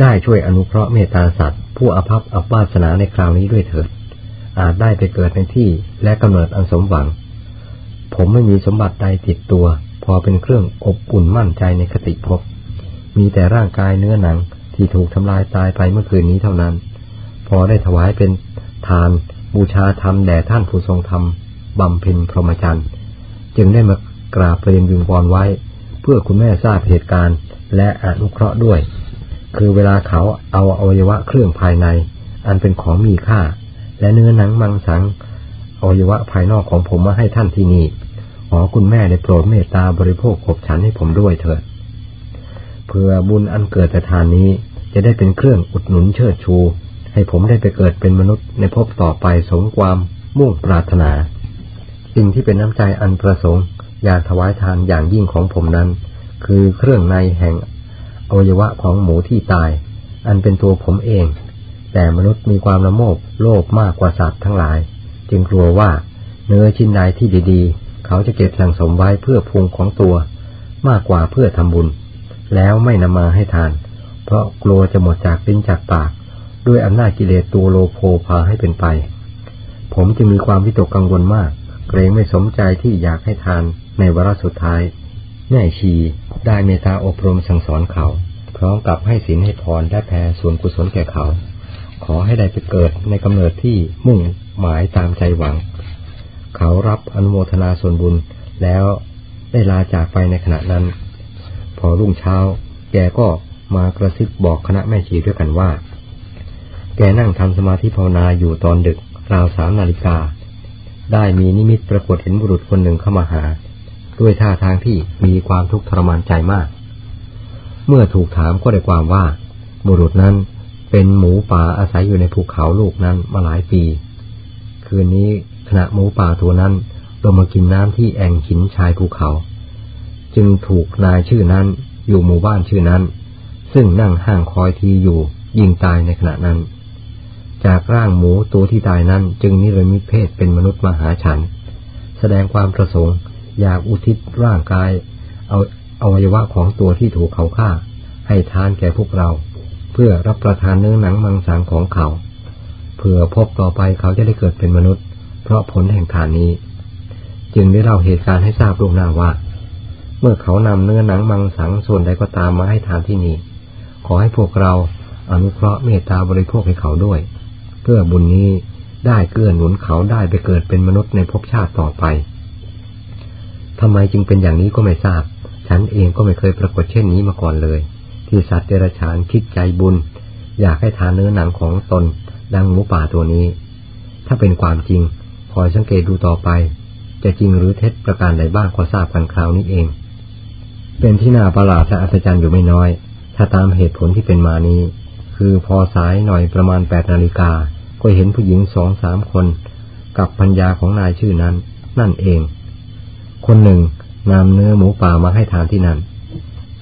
ได้ช่วยอนุเคราะห์เมตตาสัตว์ ผู้อภัพอับวาสนาในคราวนี้ด้วยเถิด อาจได้ไปเกิดในที่และกำเนิดอันสมหวัง ผมไม่มีสมบัติใดติดตัว พอเป็นเครื่องอบอุ่นมั่นใจในคติภพ มีแต่ร่างกายเนื้อหนังที่ถูกทำลายตายไปเมื่อคืนนี้เท่านั้น พอได้ถวายเป็นทานบูชาธรรมแด่ท่านผู้ทรงธรรมบำเพ็ญพรหมจรรย์จึงได้มากราบเรียนวิงวอนไว้ เพื่อคุณแม่ทราบเหตุการณ์ และอนุเคราะห์ด้วย คือเวลาเขาเอาอวัยวะเครื่องภายใน อันเป็นของมีค่า และเนื้อหนังมังสังอวัยวะภายนอกของผมมาให้ท่านที่นี่ขอคุณแม่ได้โปรดเมตตาบริโภคขบฉันให้ผมด้วยเถิด เพื่อบุญอันเกิดแต่ทานนี้ จะได้เป็นเครื่องอุดหนุนเชิดชู ให้ผมได้ไปเกิดเป็นมนุษย์ในภพต่อไปสมความมุ่งปรารถนา สิ่งที่เป็นน้ำใจอันประสงค์ อยากถวายทานอย่างยิ่งของผมนั้น คือเครื่องในแห่งอวัยวะของหมูที่ตาย อันเป็นตัวผมเอง แต่มนุษย์มีความละโมบโลภมากกว่าสัตว์ทั้งหลาย จึงกลัวว่าเนื้อชิ้นใดที่ดีๆ เขาจะเก็บสั่งสมไว้เพื่อพุงของตัว มากกว่าเพื่อทำบุญ แล้วไม่นำมาให้ทาน เพราะกลัวจะหมดจากลิ้นจากปาก ด้วยอำนาจกิเลสตัวโลโภพาให้เป็นไป ผมจึงมีความวิตกกังวลมาก เกรงไม่สมใจที่อยากให้ทานในวาระสุดท้ายแม่ชีได้เมตตาอบรมสั่งสอนเขา พร้อมกับให้ศีลให้พรและแผ่ส่วนกุศลแก่เขา ขอให้ได้ไปเกิดในกำเนิดที่มุ่งหมายตามใจหวัง เขารับอนุโมทนาส่วนบุญแล้วได้ลาจากไปในขณะนั้น พอรุ่งเช้า แกก็มากระซิบบอกคณะแม่ชีด้วยกันว่า แกนั่งทำสมาธิภาวนาอยู่ตอนดึกราวสามนาฬิกา ได้มีนิมิตปรากฏเห็นบุรุษคนหนึ่งเข้ามาหา ด้วยท่าทางที่มีความทุกข์ทรมานใจมาก เมื่อถูกถามก็ได้ความว่า บุรุษนั้นเป็นหมูป่าอาศัยอยู่ในภูเขาลูกนั้นมาหลายปี คืนนี้ขณะหมูป่าตัวนั้นลงมากินน้ำที่แอ่งหินชายภูเขา จึงถูกนายชื่อนั้น อยู่หมู่บ้านชื่อนั้น ซึ่งนั่งห้างคอยทีอยู่ ยิงตายในขณะนั้น จากร่างหมูตัวที่ตายนั้น จึงนิรมิตเพศเป็นมนุษย์มหาฉัน แสดงความประสงค์ อยากอุทิศร่างกาย เอาอวัยวะของตัวที่ถูกเขาฆ่า ให้ทานแก่พวกเรา เพื่อรับประทานเนื้อหนังมังสังของเขาเพื่อพบต่อไปเขาจะได้เกิดเป็นมนุษย์ เพราะผลแห่งทานนี้ จึงได้เล่าเหตุการณ์ให้ทราบล่วงหน้าว่า เมื่อเขานำเนื้อหนังมังสังส่วนใดก็ตามมาให้ทานที่นี่ ขอให้พวกเราอนุเคราะห์เมตตาบริโภคให้เขาด้วย เพื่อบุญนี้ได้เกื้อหนุนเขาได้ไปเกิดเป็นมนุษย์ในภพชาติต่อไปทำไมจึงเป็นอย่างนี้ก็ไม่ทราบ ฉันเองก็ไม่เคยปรากฏเช่นนี้มาก่อนเลย ที่สัตว์เดรัจฉานคิดใจบุญ อยากให้ทานเนื้อหนังของตน ดังหมูป่าตัวนี้ ถ้าเป็นความจริงคอยสังเกตดูต่อไป จะจริงหรือเท็จประการใดบ้างก็ทราบกันคราวนี้เอง เป็นที่น่าประหลาดและอัศจรรย์อยู่ไม่น้อย ถ้าตามเหตุผลที่เป็นมานี้ คือพอสายหน่อยประมาณแปดนาฬิกา ก็เห็นผู้หญิงสองสามคน กับพัญญาของนายชื่อนั้น นั่นเอง คนหนึ่งนำเนื้อหมูป่ามาให้ทานที่นั่น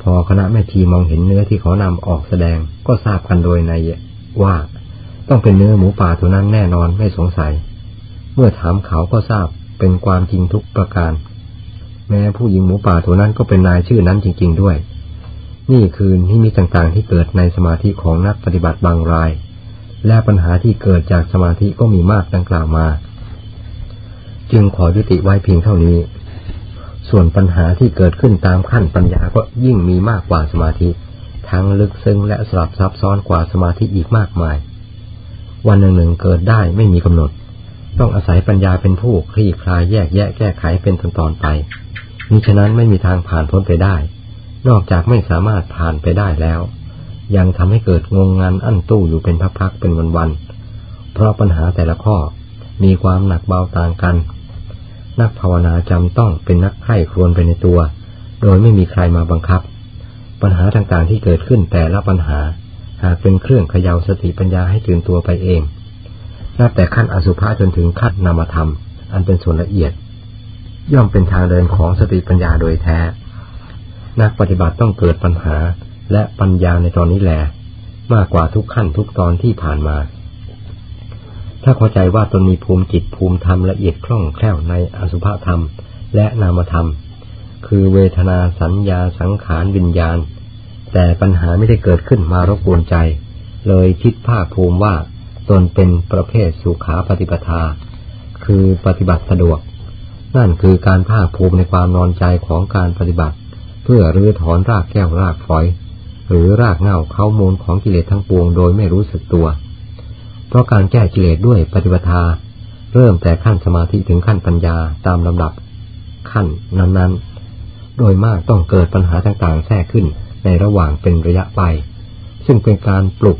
พอคณะแม่ชีมองเห็นเนื้อที่เขานำออกแสดง ก็ทราบกันโดยในว่าต้องเป็นเนื้อหมูป่าตัวนั้นแน่นอนไม่สงสัย เมื่อถามเขาก็ทราบเป็นความจริงทุกประการ แม้ผู้หญิงหมูป่าตัวนั้นก็เป็นนายชื่อนั้นจริง ๆด้วย นี่คือนิมิตต่างๆ ที่เกิดในสมาธิของนักปฏิบัติบางราย และปัญหาที่เกิดจากสมาธิก็มีมากดังกล่าวมา จึงขอยุติไว้เพียงเท่านี้ ส่วนปัญหาที่เกิดขึ้นตามขั้นปัญญาก็ยิ่งมีมากกว่าสมาธิ ทั้งลึกซึ้งและสลับซับซ้อนกว่าสมาธิอีกมากมาย วันหนึ่งหนึ่งเกิดได้ไม่มีกำหนด ต้องอาศัยปัญญาเป็นผู้คลี่คลายแยกแยะแก้ไขเป็นตอนๆไปมิฉะนั้นไม่มีทางผ่านพ้นไปได้ นอกจากไม่สามารถผ่านไปได้แล้ว ยังทำให้เกิดงงงานอั้นตู้อยู่เป็นพักๆเป็นวันๆ เพราะปัญหาแต่ละข้อมีความหนักเบาต่างกัน นักภาวนาจำต้องเป็นนักไข้ครวนไปในตัว โดยไม่มีใครมาบังคับ ปัญหาต่างๆที่เกิดขึ้นแต่ละปัญหา หากเป็นเครื่องเขย่าสติปัญญาให้ตื่นตัวไปเอง นับแต่ขั้นอสุภะจนถึงขั้นนามธรรม อันเป็นส่วนละเอียด ย่อมเป็นทางเดินของสติปัญญาโดยแท้ นักปฏิบัติต้องเกิดปัญหาและปัญญาในตอนนี้แหลมากกว่าทุกขั้นทุกตอนที่ผ่านมา ถ้าเข้าใจว่าตนมีภูมิจิตภูมิธรรมละเอียดคล่องแคล่วในอสุภะธรรม และนามธรรม คือเวทนาสัญญาสังขารวิญญาณ แต่ปัญหาไม่ได้เกิดขึ้นมารบกวนใจ เลยคิดภาคภูมิว่า ตนเป็นประเภทสุขาปฏิปทา คือปฏิบัติสะดวก นั่นคือการภาคภูมิในความนอนใจของการปฏิบัติ เพื่อรื้อถอนรากแก้วรากฝอย หรือรากเง่าเข้ามูลของกิเลสทั้งปวงโดยไม่รู้สึกตัว เพราะการแก้กิเลสด้วยปฏิปทา เริ่มแต่ขั้นสมาธิถึงขั้นปัญญาตามลำดับ ขั้นนั้นๆ โดยมากต้องเกิดปัญหาต่างๆ แทรกขึ้นในระหว่างเป็นระยะไป ซึ่งเป็นการปลุก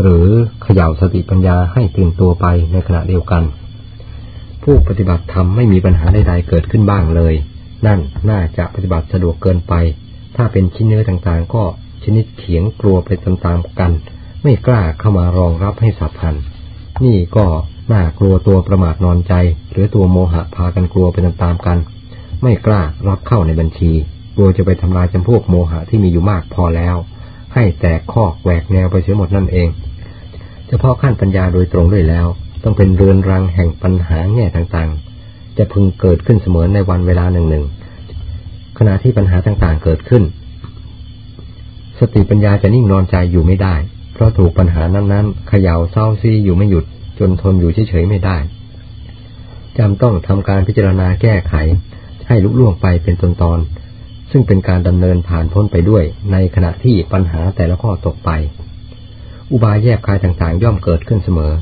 หรือเขย่าสติปัญญาให้ตื่นตัวไปในขณะเดียวกัน ผู้ปฏิบัติธรรมไม่มีปัญหาใดๆเกิดขึ้นบ้างเลย นั่นน่าจะปฏิบัติสะดวกเกินไป ถ้าเป็นชิ้นเนื้อต่างๆ ก็ชนิดเถียงกลัวไปตามๆกัน ไม่กล้าเข้ามารองรับให้สับพันนี่ก็น่ากลัวตัวประมาทนอนใจ หรือตัวโมหะพากันกลัวไปตามๆกัน ไม่กล้ารับเข้าในบัญชีกลัวจะไปทำลายจำพวกโมหะที่มีอยู่มากพอแล้ว ให้แตกคอกแหวกแนวไปเสียหมดนั่นเอง เฉพาะขั้นปัญญาโดยตรงด้วยแล้ว ต้องเป็นเรือนรังแห่งปัญหาแง่ต่างๆ จะพึงเกิดขึ้นเสมอในวันเวลาหนึ่งหนึ่งขณะที่ปัญหาต่างๆเกิดขึ้น สติปัญญาจะนิ่งนอนใจอยู่ไม่ได้ เพราะถูกปัญหานั้นๆเขย่าเศร้าซีอยู่ไม่หยุด จนทนอยู่เฉยๆไม่ได้จำต้องทำการพิจารณาแก้ไข ให้ลุล่วงไปเป็นตอนๆ ซึ่งเป็นการดำเนินผ่านพ้นไปด้วยในขณะที่ปัญหาแต่ละข้อตกไป อุบายแยบคายต่างๆ ย่อมเกิดขึ้นเสมอ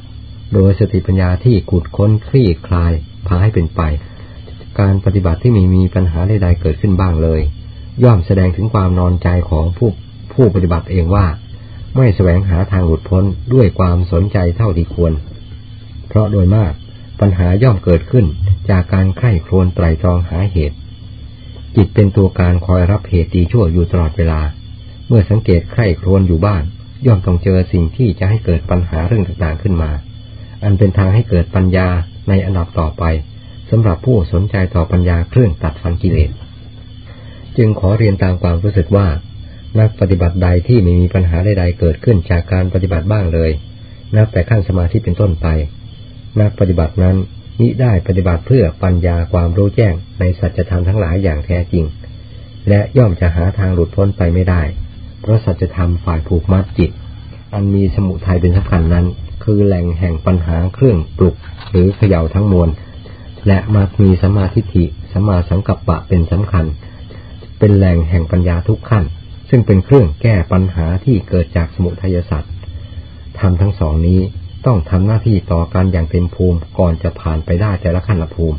โดยสติปัญญาที่กุดค้นคลี่คลายพาให้เป็นไป การปฏิบัติที่มีมีปัญหาใดๆเกิดขึ้นบ้างเลย ย่อมแสดงถึงความนอนใจของผู้ผู้ปฏิบัติเองว่า ไม่แสวงหาทางหลุดพ้นด้วยความสนใจเท่าที่ควร เพราะโดยมากปัญหาย่อมเกิดขึ้นจากการใคร่ครวญไตรตรองหาเหตุ จิตเป็นตัวการคอยรับเหตุดีชั่วอยู่ตลอดเวลา เมื่อสังเกตใคร่ครวญอยู่บ้าง ย่อมต้องเจอสิ่งที่จะให้เกิดปัญหาเรื่องต่างๆขึ้นมา อันเป็นทางให้เกิดปัญญาในอันดับต่อไปสำหรับผู้สนใจต่อปัญญาเครื่องตัดฟันกิเลส จึงขอเรียนตามความรู้สึกว่า นักปฏิบัติใดที่ไม่มีปัญหาใดๆเกิดขึ้นจากการปฏิบัติบ้างเลย นับแต่ขั้นสมาธิเป็นต้นไป นักปฏิบัตินั้น นิได้ปฏิบัติเพื่อปัญญาความรู้แจ้งในสัจธรรมทั้งหลายอย่างแท้จริง และย่อมจะหาทางหลุดพ้นไปไม่ได้ เพราะสัจธรรมฝ่ายผูกมัดจิต อันมีสมุทัยเป็นสำคัญนั้น คือแหล่งแห่งปัญหาเครื่องปลุกหรือเขย่าทั้งมวล และมามีสมาธิิสมาสังกัปปะเป็นสำคัญ เป็นแหล่งแห่งปัญญาทุกขั้น ซึ่งเป็นเครื่องแก้ปัญหาที่เกิดจากสมุทัยสัตว์ทำทั้งสองนี้ ต้องทำหน้าที่ต่อกันอย่างเต็มภูมิก่อนจะผ่านไปได้แต่ละขั้นละภูมิ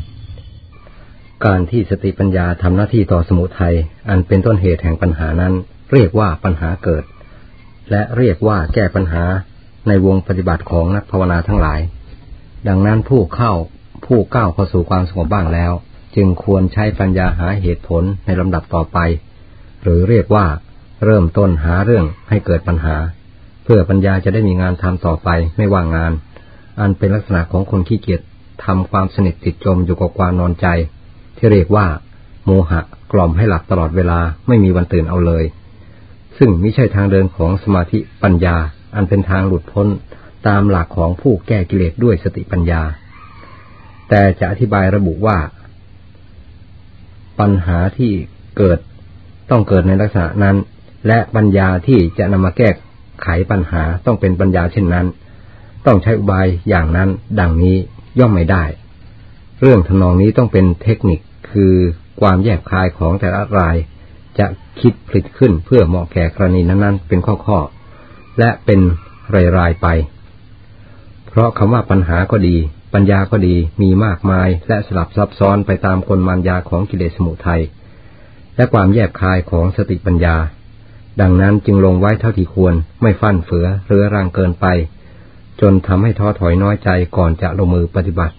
การที่สติปัญญาทำหน้าที่ต่อสมุทัยอันเป็นต้นเหตุแห่งปัญหานั้น เรียกว่าปัญหาเกิด และเรียกว่าแก้ปัญหาในวงปฏิบัติของนักภาวนาทั้งหลาย ดังนั้นผู้เข้าผู้ก้าวเข้าสู่ความสงบบ้างแล้ว จึงควรใช้ปัญญาหาเหตุผลในลำดับต่อไป หรือเรียกว่า เริ่มต้นหาเรื่องให้เกิดปัญหา เพื่อปัญญาจะได้มีงานทำต่อไปไม่ว่างงาน อันเป็นลักษณะของคนขี้เกียจทำความสนิทติดจมอยู่กับความนอนใจ ที่เรียกว่า โมหะกล่อมให้หลับตลอดเวลาไม่มีวันตื่นเอาเลย ซึ่งไม่ใช่ทางเดินของสมาธิปัญญา อันเป็นทางหลุดพ้นตามหลักของผู้แก้กิเลสด้วยสติปัญญา แต่จะอธิบายระบุว่า ปัญหาที่เกิดต้องเกิดในลักษณะนั้น และปัญญาที่จะนำมาแก้ ไขปัญหาต้องเป็นปัญญาเช่นนั้น ต้องใช้อุบายอย่างนั้นดังนี้ย่อมไม่ได้ เรื่องทนองนี้ต้องเป็นเทคนิคคือความแยกคายของแต่ละราย จะคิดผลิตขึ้นเพื่อเหมาะแก่กรณีนั้นๆ เป็นข้อๆและเป็นรายๆไป เพราะคำว่าปัญหาก็ดี ปัญญาก็ดีมีมากมายและสลับซับซ้อนไปตามกลมารยาของกิเลสสมุทัยและความแยบคายของสติปัญญา ดังนั้นจึงลงไว้เท่าที่ควร ไม่ฟั่นเฟือเรื้อรังเกินไป จนทำให้ท้อถอยน้อยใจก่อนจะลงมือปฏิบัติ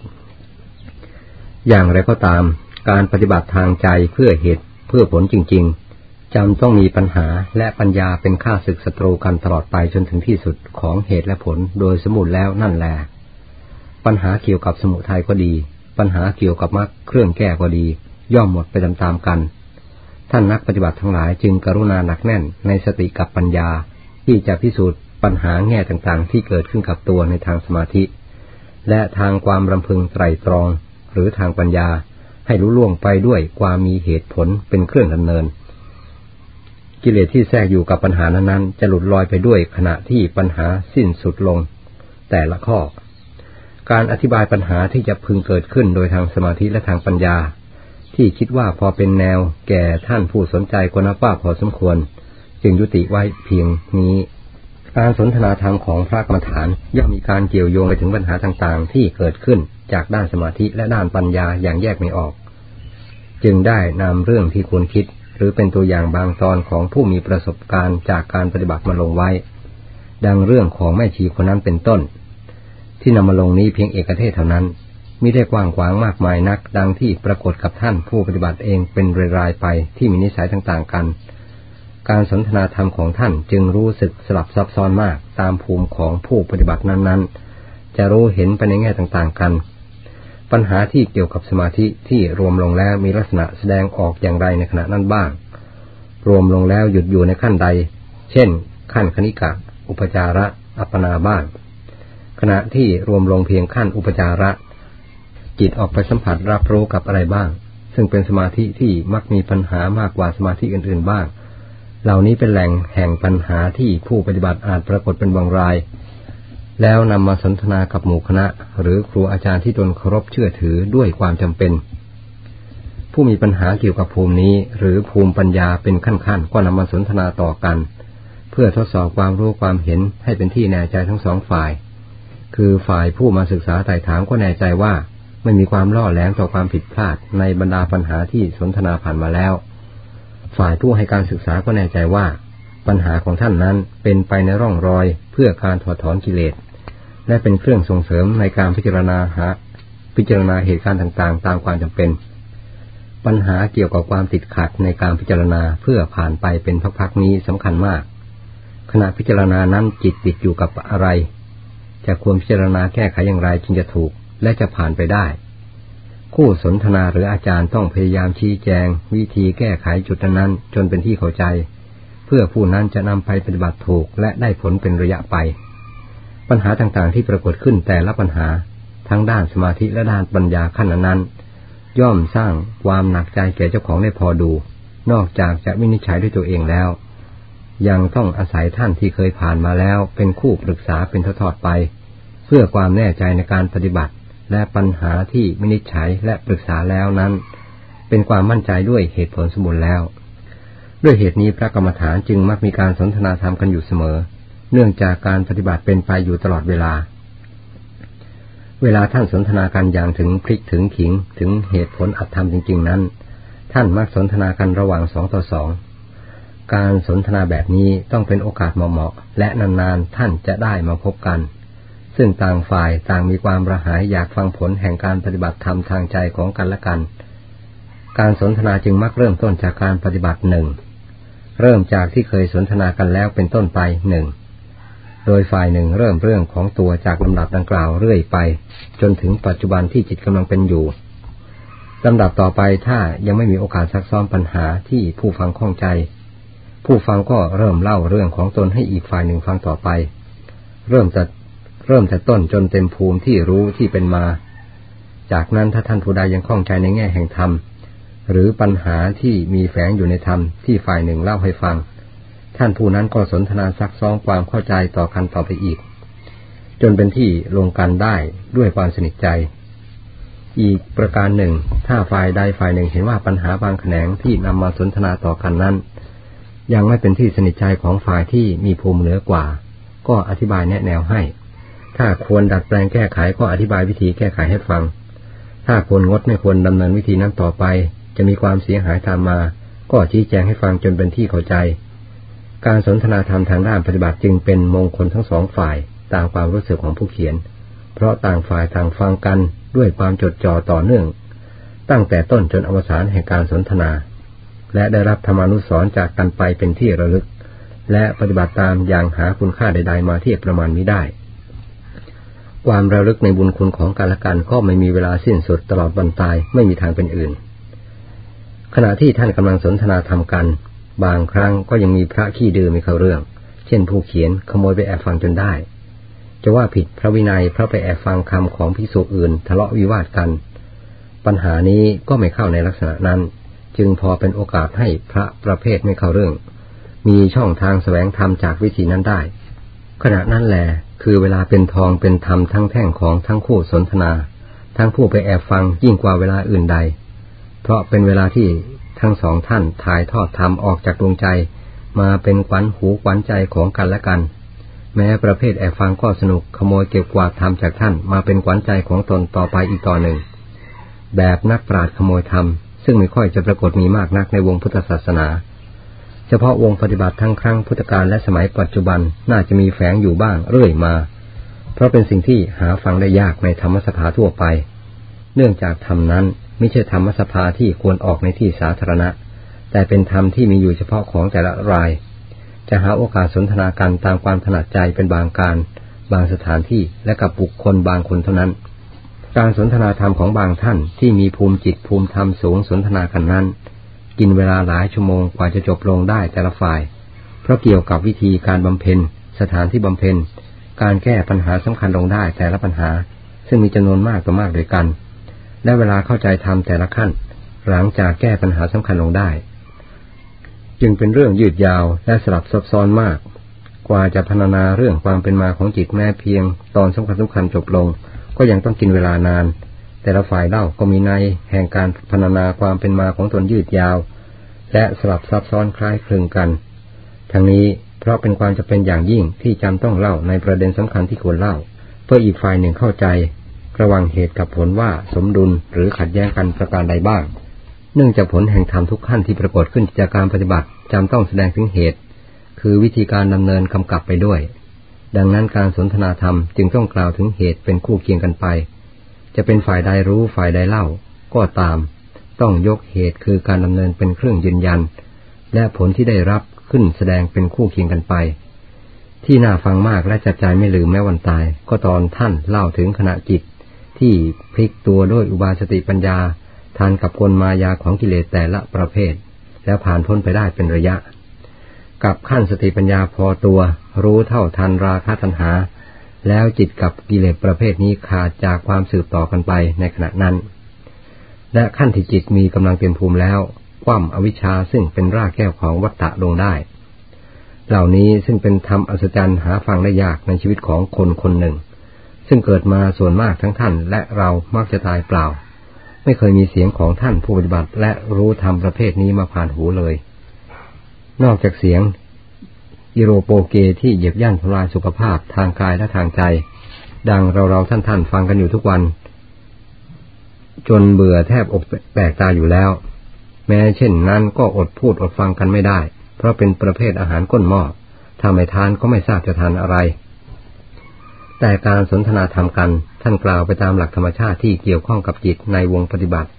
อย่างไรก็ตาม การปฏิบัติทางใจเพื่อเหตุเพื่อผลจริง ๆจำต้องมีปัญหาและปัญญาเป็นข้าศึกศัตรูกันตลอดไปจนถึงที่สุดของเหตุและผลโดยสมุดแล้วนั่นแหละปัญหาเกี่ยวกับสมุทัยก็ดี ปัญหาเกี่ยวกับมรรคเครื่องแก้ก็ดี ย่อมหมดไปตามๆกัน ท่านนักปฏิบัติทั้งหลายจึงกรุณาหนักแน่นในสติกับปัญญา ที่จะพิสูจน์ปัญหาแง่ต่างๆ ที่เกิดขึ้นกับตัวในทางสมาธิ และทางความรำพึงไตรตรอง หรือทางปัญญาให้รู้ล่วงไปด้วยความมีเหตุผลเป็นเครื่องดำเนิน กิเลสที่แทรกอยู่กับปัญหานั้นๆ จะหลุดลอยไปด้วยขณะที่ปัญหาสิ้นสุดลง แต่ละข้อ การอธิบายปัญหาที่จะพึงเกิดขึ้นโดยทางสมาธิและทางปัญญา ที่คิดว่าพอเป็นแนวแก่ท่านผู้สนใจกนับว่าพอสมควร จึงยุติไว้เพียงนี้ การสนทนาธรรมของพระกรรมฐานย่อมมีการเกี่ยวโยงไปถึงปัญหาต่างๆ ที่เกิดขึ้นจากด้านสมาธิและด้านปัญญาอย่างแยกไม่ออก จึงได้นำเรื่องที่ควรคิด หรือเป็นตัวอย่างบางตอนของผู้มีประสบการณ์จากการปฏิบัติมาลงไว้ ดังเรื่องของแม่ชีคนนั้นเป็นต้น ที่นำมาลงนี้เพียงเอกเทศเท่านั้น มิได้กว้างขวางมากมายนัก ดังที่ปรากฏกับท่านผู้ปฏิบัติเองเป็นรายๆไปที่มีนิสัยต่างๆกัน การสนทนาธรรมของท่านจึงรู้สึกสลับซับซ้อนมากตามภูมิของผู้ปฏิบัตินั้นๆ จะรู้เห็นไปในแง่ต่างๆกัน ปัญหาที่เกี่ยวกับสมาธิที่รวมลงแล้วมีลักษณะแสดงออกอย่างไรในขณะนั้นบ้าง รวมลงแล้วหยุดอยู่ในขั้นใด เช่น ขั้นคณิกะ อุปจาระ อัปปนาบ้างขณะที่รวมลงเพียงขั้นอุปจาระ จิตออกไปสัมผัสรับรู้กับอะไรบ้าง ซึ่งเป็นสมาธิที่มักมีปัญหามากกว่าสมาธิอื่นๆบ้าง เหล่านี้เป็นแหล่งแห่งปัญหาที่ผู้ปฏิบัติอาจปรากฏเป็นบางราย แล้วนำมาสนทนากับหมู่คณะ หรือครูอาจารย์ที่ตนเคารพเชื่อถือด้วยความจำเป็น ผู้มีปัญหาเกี่ยวกับภูมินี้ หรือภูมิปัญญาเป็นขั้นๆก็นำมาสนทนาต่อกัน เพื่อทดสอบความรู้ความเห็นให้เป็นที่แน่ใจทั้งสองฝ่าย คือฝ่ายผู้มาศึกษาไต่ถามก็แน่ใจว่า ไม่มีความล่อแหลมต่อความผิดพลาดในบรรดาปัญหาที่สนทนาผ่านมาแล้ว ฝ่ายผู้ให้การศึกษาก็แน่ใจว่า ปัญหาของท่านนั้นเป็นไปในร่องรอยเพื่อการถอดถอนกิเลส และเป็นเครื่องส่งเสริมในการพิจารณาหา พิจารณาเหตุการณ์ต่างๆ ตามความจำเป็น ปัญหาเกี่ยวกับความติดขัดในการพิจารณาเพื่อผ่านไปเป็นพักๆนี้สำคัญมาก ขณะพิจารณานั้นจิตติดอยู่กับอะไร จะควรพิจารณาแก้ไขอย่างไรจึงจะถูก และจะผ่านไปได้ คู่สนทนาหรืออาจารย์ต้องพยายามชี้แจง วิธีแก้ไขจุดนั้นจนเป็นที่เข้าใจ เพื่อผู้นั้นจะนำไปปฏิบัติถูกและได้ผลเป็นระยะไป ปัญหาต่างๆที่ปรากฏขึ้นแต่ละปัญหา ทั้งด้านสมาธิและด้านปัญญาขั้นนั้น ย่อมสร้างความหนักใจแก่เจ้าของได้พอดู นอกจากจะวินิจฉัยด้วยตัวเองแล้วยังต้องอาศัยท่านที่เคยผ่านมาแล้วเป็นคู่ปรึกษาเป็นทอดๆไป เพื่อความแน่ใจในการปฏิบัติ และปัญหาที่วินิจฉัยและปรึกษาแล้วนั้น เป็นความมั่นใจด้วยเหตุผลสมบูรณ์แล้ว ด้วยเหตุนี้พระกรรมฐานจึงมักมีการสนทนาธรรมกันอยู่เสมอ เนื่องจากการปฏิบัติเป็นไปอยู่ตลอดเวลา เวลาท่านสนทนากันอย่างถึงพลิกถึงขิงถึงเหตุผลอัตธรรมจริง ๆ นั้น ท่านมักสนทนากันระหว่างสองต่อสองการสนทนาแบบนี้ต้องเป็นโอกาสเหมาะๆและนานๆท่านจะได้มาพบกัน ซึ่งต่างฝ่ายต่างมีความระหายอยากฟังผลแห่งการปฏิบัติธรรมทางใจของกันและกัน การสนทนาจึงมักเริ่มต้นจากการปฏิบัติหนึ่งเริ่มจากที่เคยสนทนากันแล้วเป็นต้นไปหนึ่งโดยฝ่ายหนึ่งเริ่มเรื่องของตัวจากลำดับดังกล่าวเรื่อยไป จนถึงปัจจุบันที่จิตกำลังเป็นอยู่ลำดับต่อไปถ้ายังไม่มีโอกาสซักซ้อมปัญหาที่ผู้ฟังข้องใจ ผู้ฟังก็เริ่มเล่าเรื่องของตนให้อีกฝ่ายหนึ่งฟังต่อไป เริ่มจะ เริ่มจากต้นจนเต็มภูมิที่รู้ที่เป็นมา จากนั้นถ้าท่านผู้ใดยังข้องใจในแง่แห่งธรรม หรือปัญหาที่มีแฝงอยู่ในธรรมที่ฝ่ายหนึ่งเล่าให้ฟัง ท่านผู้นั้นก็สนทนาซักซ้อมความเข้าใจต่อกันต่อไปอีก จนเป็นที่ลงกันได้ด้วยความสนิทใจ อีกประการหนึ่ง ถ้าฝ่ายใดฝ่ายหนึ่งเห็นว่าปัญหาบางแขนงที่นำมาสนทนาต่อกันนั้น ยังไม่เป็นที่สนิทใจของฝ่ายที่มีภูมิเหนือกว่า ก็อธิบายแนะแนวให้ ถ้าควรดัดแปลงแก้ไขก็อธิบายวิธีแก้ไขให้ฟัง ถ้าควรงดไม่ควรดำเนินวิธีนั้นต่อไป จะมีความเสียหายตามมา ก็ชี้แจงให้ฟังจนเป็นที่เข้าใจ การสนทนาธรรมทางด้านปฏิบัติจึงเป็นมงคลทั้งสองฝ่ายตามความรู้สึกของผู้เขียน เพราะต่างฝ่ายต่างฟังกันด้วยความจดจ่อต่อเนื่อง ตั้งแต่ต้นจนอวสานแห่งการสนทนา และได้รับธรรมานุสรจากกันไปเป็นที่ระลึก และปฏิบัติตามอย่างหาคุณค่าใด ๆ มาเทียบประมาณนี้ได้ ความระลึกในบุญคุณของการละกันก็ไม่มีเวลาสิ้นสุดตลอดวันตายไม่มีทางเป็นอื่น ขณะที่ท่านกำลังสนทนาทำกัน บางครั้งก็ยังมีพระขี้ดื้อไม่เข้าเรื่อง เช่นผู้เขียนขโมยไปแอบฟังจนได้ จะว่าผิดพระวินัยเพราะไปแอบฟังคำของพิสุอื่น ทะเลาะวิวาทกัน ปัญหานี้ก็ไม่เข้าในลักษณะนั้น จึงพอเป็นโอกาสให้พระประเภทไม่เข้าเรื่อง มีช่องทางแสวงธรรมจากวิธีนั้นได้ ขณะนั้นแหละ คือเวลาเป็นทองเป็นธรรมทั้งแท่งของทั้งคู่สนทนา ทั้งผู้ไปแอบฟังยิ่งกว่าเวลาอื่นใด เพราะเป็นเวลาที่ทั้งสองท่านถ่ายทอดธรรมออกจากดวงใจ มาเป็นขวัญหูขวัญใจของกันและกัน แม้ประเภทแอบฟังก็สนุกขโมยเก็บกวาดทำจากท่านมาเป็นขวัญใจของตนต่อไปอีกต่อหนึ่ง แบบนักปราชญ์ขโมยทำซึ่งไม่ค่อยจะปรากฏมีมากนักในวงพุทธศาสนา พาะวงปฏิบัติทั้งครั้งพุทธกาลและสมัยปัจจุบันน่าจะมีแฝงอยู่บ้างเรื่อยมา เพราะเป็นสิ่งที่หาฟังได้ยากในธรรมสภาทั่วไป เนื่องจากธรรมนั้นไม่ใช่ธรรมสภาที่ควรออกในที่สาธารณะ แต่เป็นธรรมที่มีอยู่เฉพาะของแต่ละราย จะหาโอกาสสนทนากันตามความถนัดใจเป็นบางการ บางสถานที่และกับบุคคลบางคนเท่านั้น การสนทนาธรรมของบางท่านที่มีภูมิจิตภูมิธรรมสูงสนทนากันนั้น กินเวลาหลายชั่วโมงกว่าจะจบลงได้แต่ละฝ่าย เพราะเกี่ยวกับวิธีการบำเพ็ญ สถานที่บำเพ็ญ การแก้ปัญหาสำคัญลงได้แต่ละปัญหา ซึ่งมีจำนวนมากต่อมากด้วยกัน และเวลาเข้าใจทำแต่ละขั้น หลังจากแก้ปัญหาสำคัญลงได้ จึงเป็นเรื่องยืดยาวและสลับซับซ้อนมาก กว่าจะพรรณนาเรื่องความเป็นมาของจิตแม้เพียง ตอนสำคัญสำคัญจบลง ก็ยังต้องกินเวลานาน แต่ละฝ่ายเล่าก็มีในแห่งการพรรณนาความเป็นมาของตนยืดยาว และสลับซับซ้อนคล้ายคลึงกัน ทั้งนี้เพราะเป็นความจะเป็นอย่างยิ่งที่จำต้องเล่าในประเด็นสำคัญที่ควรเล่า เพื่ออีกฝ่ายหนึ่งเข้าใจ ระวังเหตุกับผลว่าสมดุลหรือขัดแย้งกันประการใดบ้าง เนื่องจากผลแห่งธรรมทุกขั้นที่ปรากฏขึ้นจากการปฏิบัติจำต้องแสดงถึงเหตุ คือวิธีการดำเนินกำกับไปด้วย ดังนั้นการสนทนาธรรมจึงต้องกล่าวถึงเหตุเป็นคู่เคียงกันไป จะเป็นฝ่ายใดรู้ฝ่ายใดเล่าก็ตาม ต้องยกเหตุคือการดำเนินเป็นเครื่องยืนยัน และผลที่ได้รับขึ้นแสดงเป็นคู่เคียงกันไป ที่น่าฟังมากและจัดใจไม่ลืมแม้วันตาย ก็ตอนท่านเล่าถึงขณะจิต ที่พลิกตัวด้วยอุบาสติปัญญา ทานกับกลมายาของกิเลสแต่ละประเภท แล้วผ่านพ้นไปได้เป็นระยะ กับขั้นสติปัญญาพอตัว รู้เท่าทันราคะทันหา แล้วจิตกับกิเลสประเภทนี้ขาดจากความสืบต่อกันไปในขณะนั้น และขั้นที่จิตมีกำลังเต็มภูมิแล้ว คว่ำอวิชชาซึ่งเป็นรากแก้วของวัตตะลงได้ เหล่านี้ซึ่งเป็นธรรมอัศจรรย์หาฟังได้ยากในชีวิตของคนคนหนึ่ง ซึ่งเกิดมาส่วนมากทั้งท่านและเรามักจะตายเปล่า ไม่เคยมีเสียงของท่านผู้ปฏิบัติและรู้ธรรมประเภทนี้มาผ่านหูเลย นอกจากเสียง อิโรโปเกที่เหยียบย่ำทำลายสุขภาพทางกายและทางใจ ดังเราเราท่านท่านฟังกันอยู่ทุกวัน จนเบื่อแทบอกแปลกตาอยู่แล้ว แม้เช่นนั้นก็อดพูดอดฟังกันไม่ได้ เพราะเป็นประเภทอาหารก้นหม้อถ้าไม่ทานก็ไม่ทราบจะทานอะไร แต่การสนทนาธรรมกันท่านกล่าวไปตามหลักธรรมชาติที่เกี่ยวข้องกับจิตในวงปฏิบัติ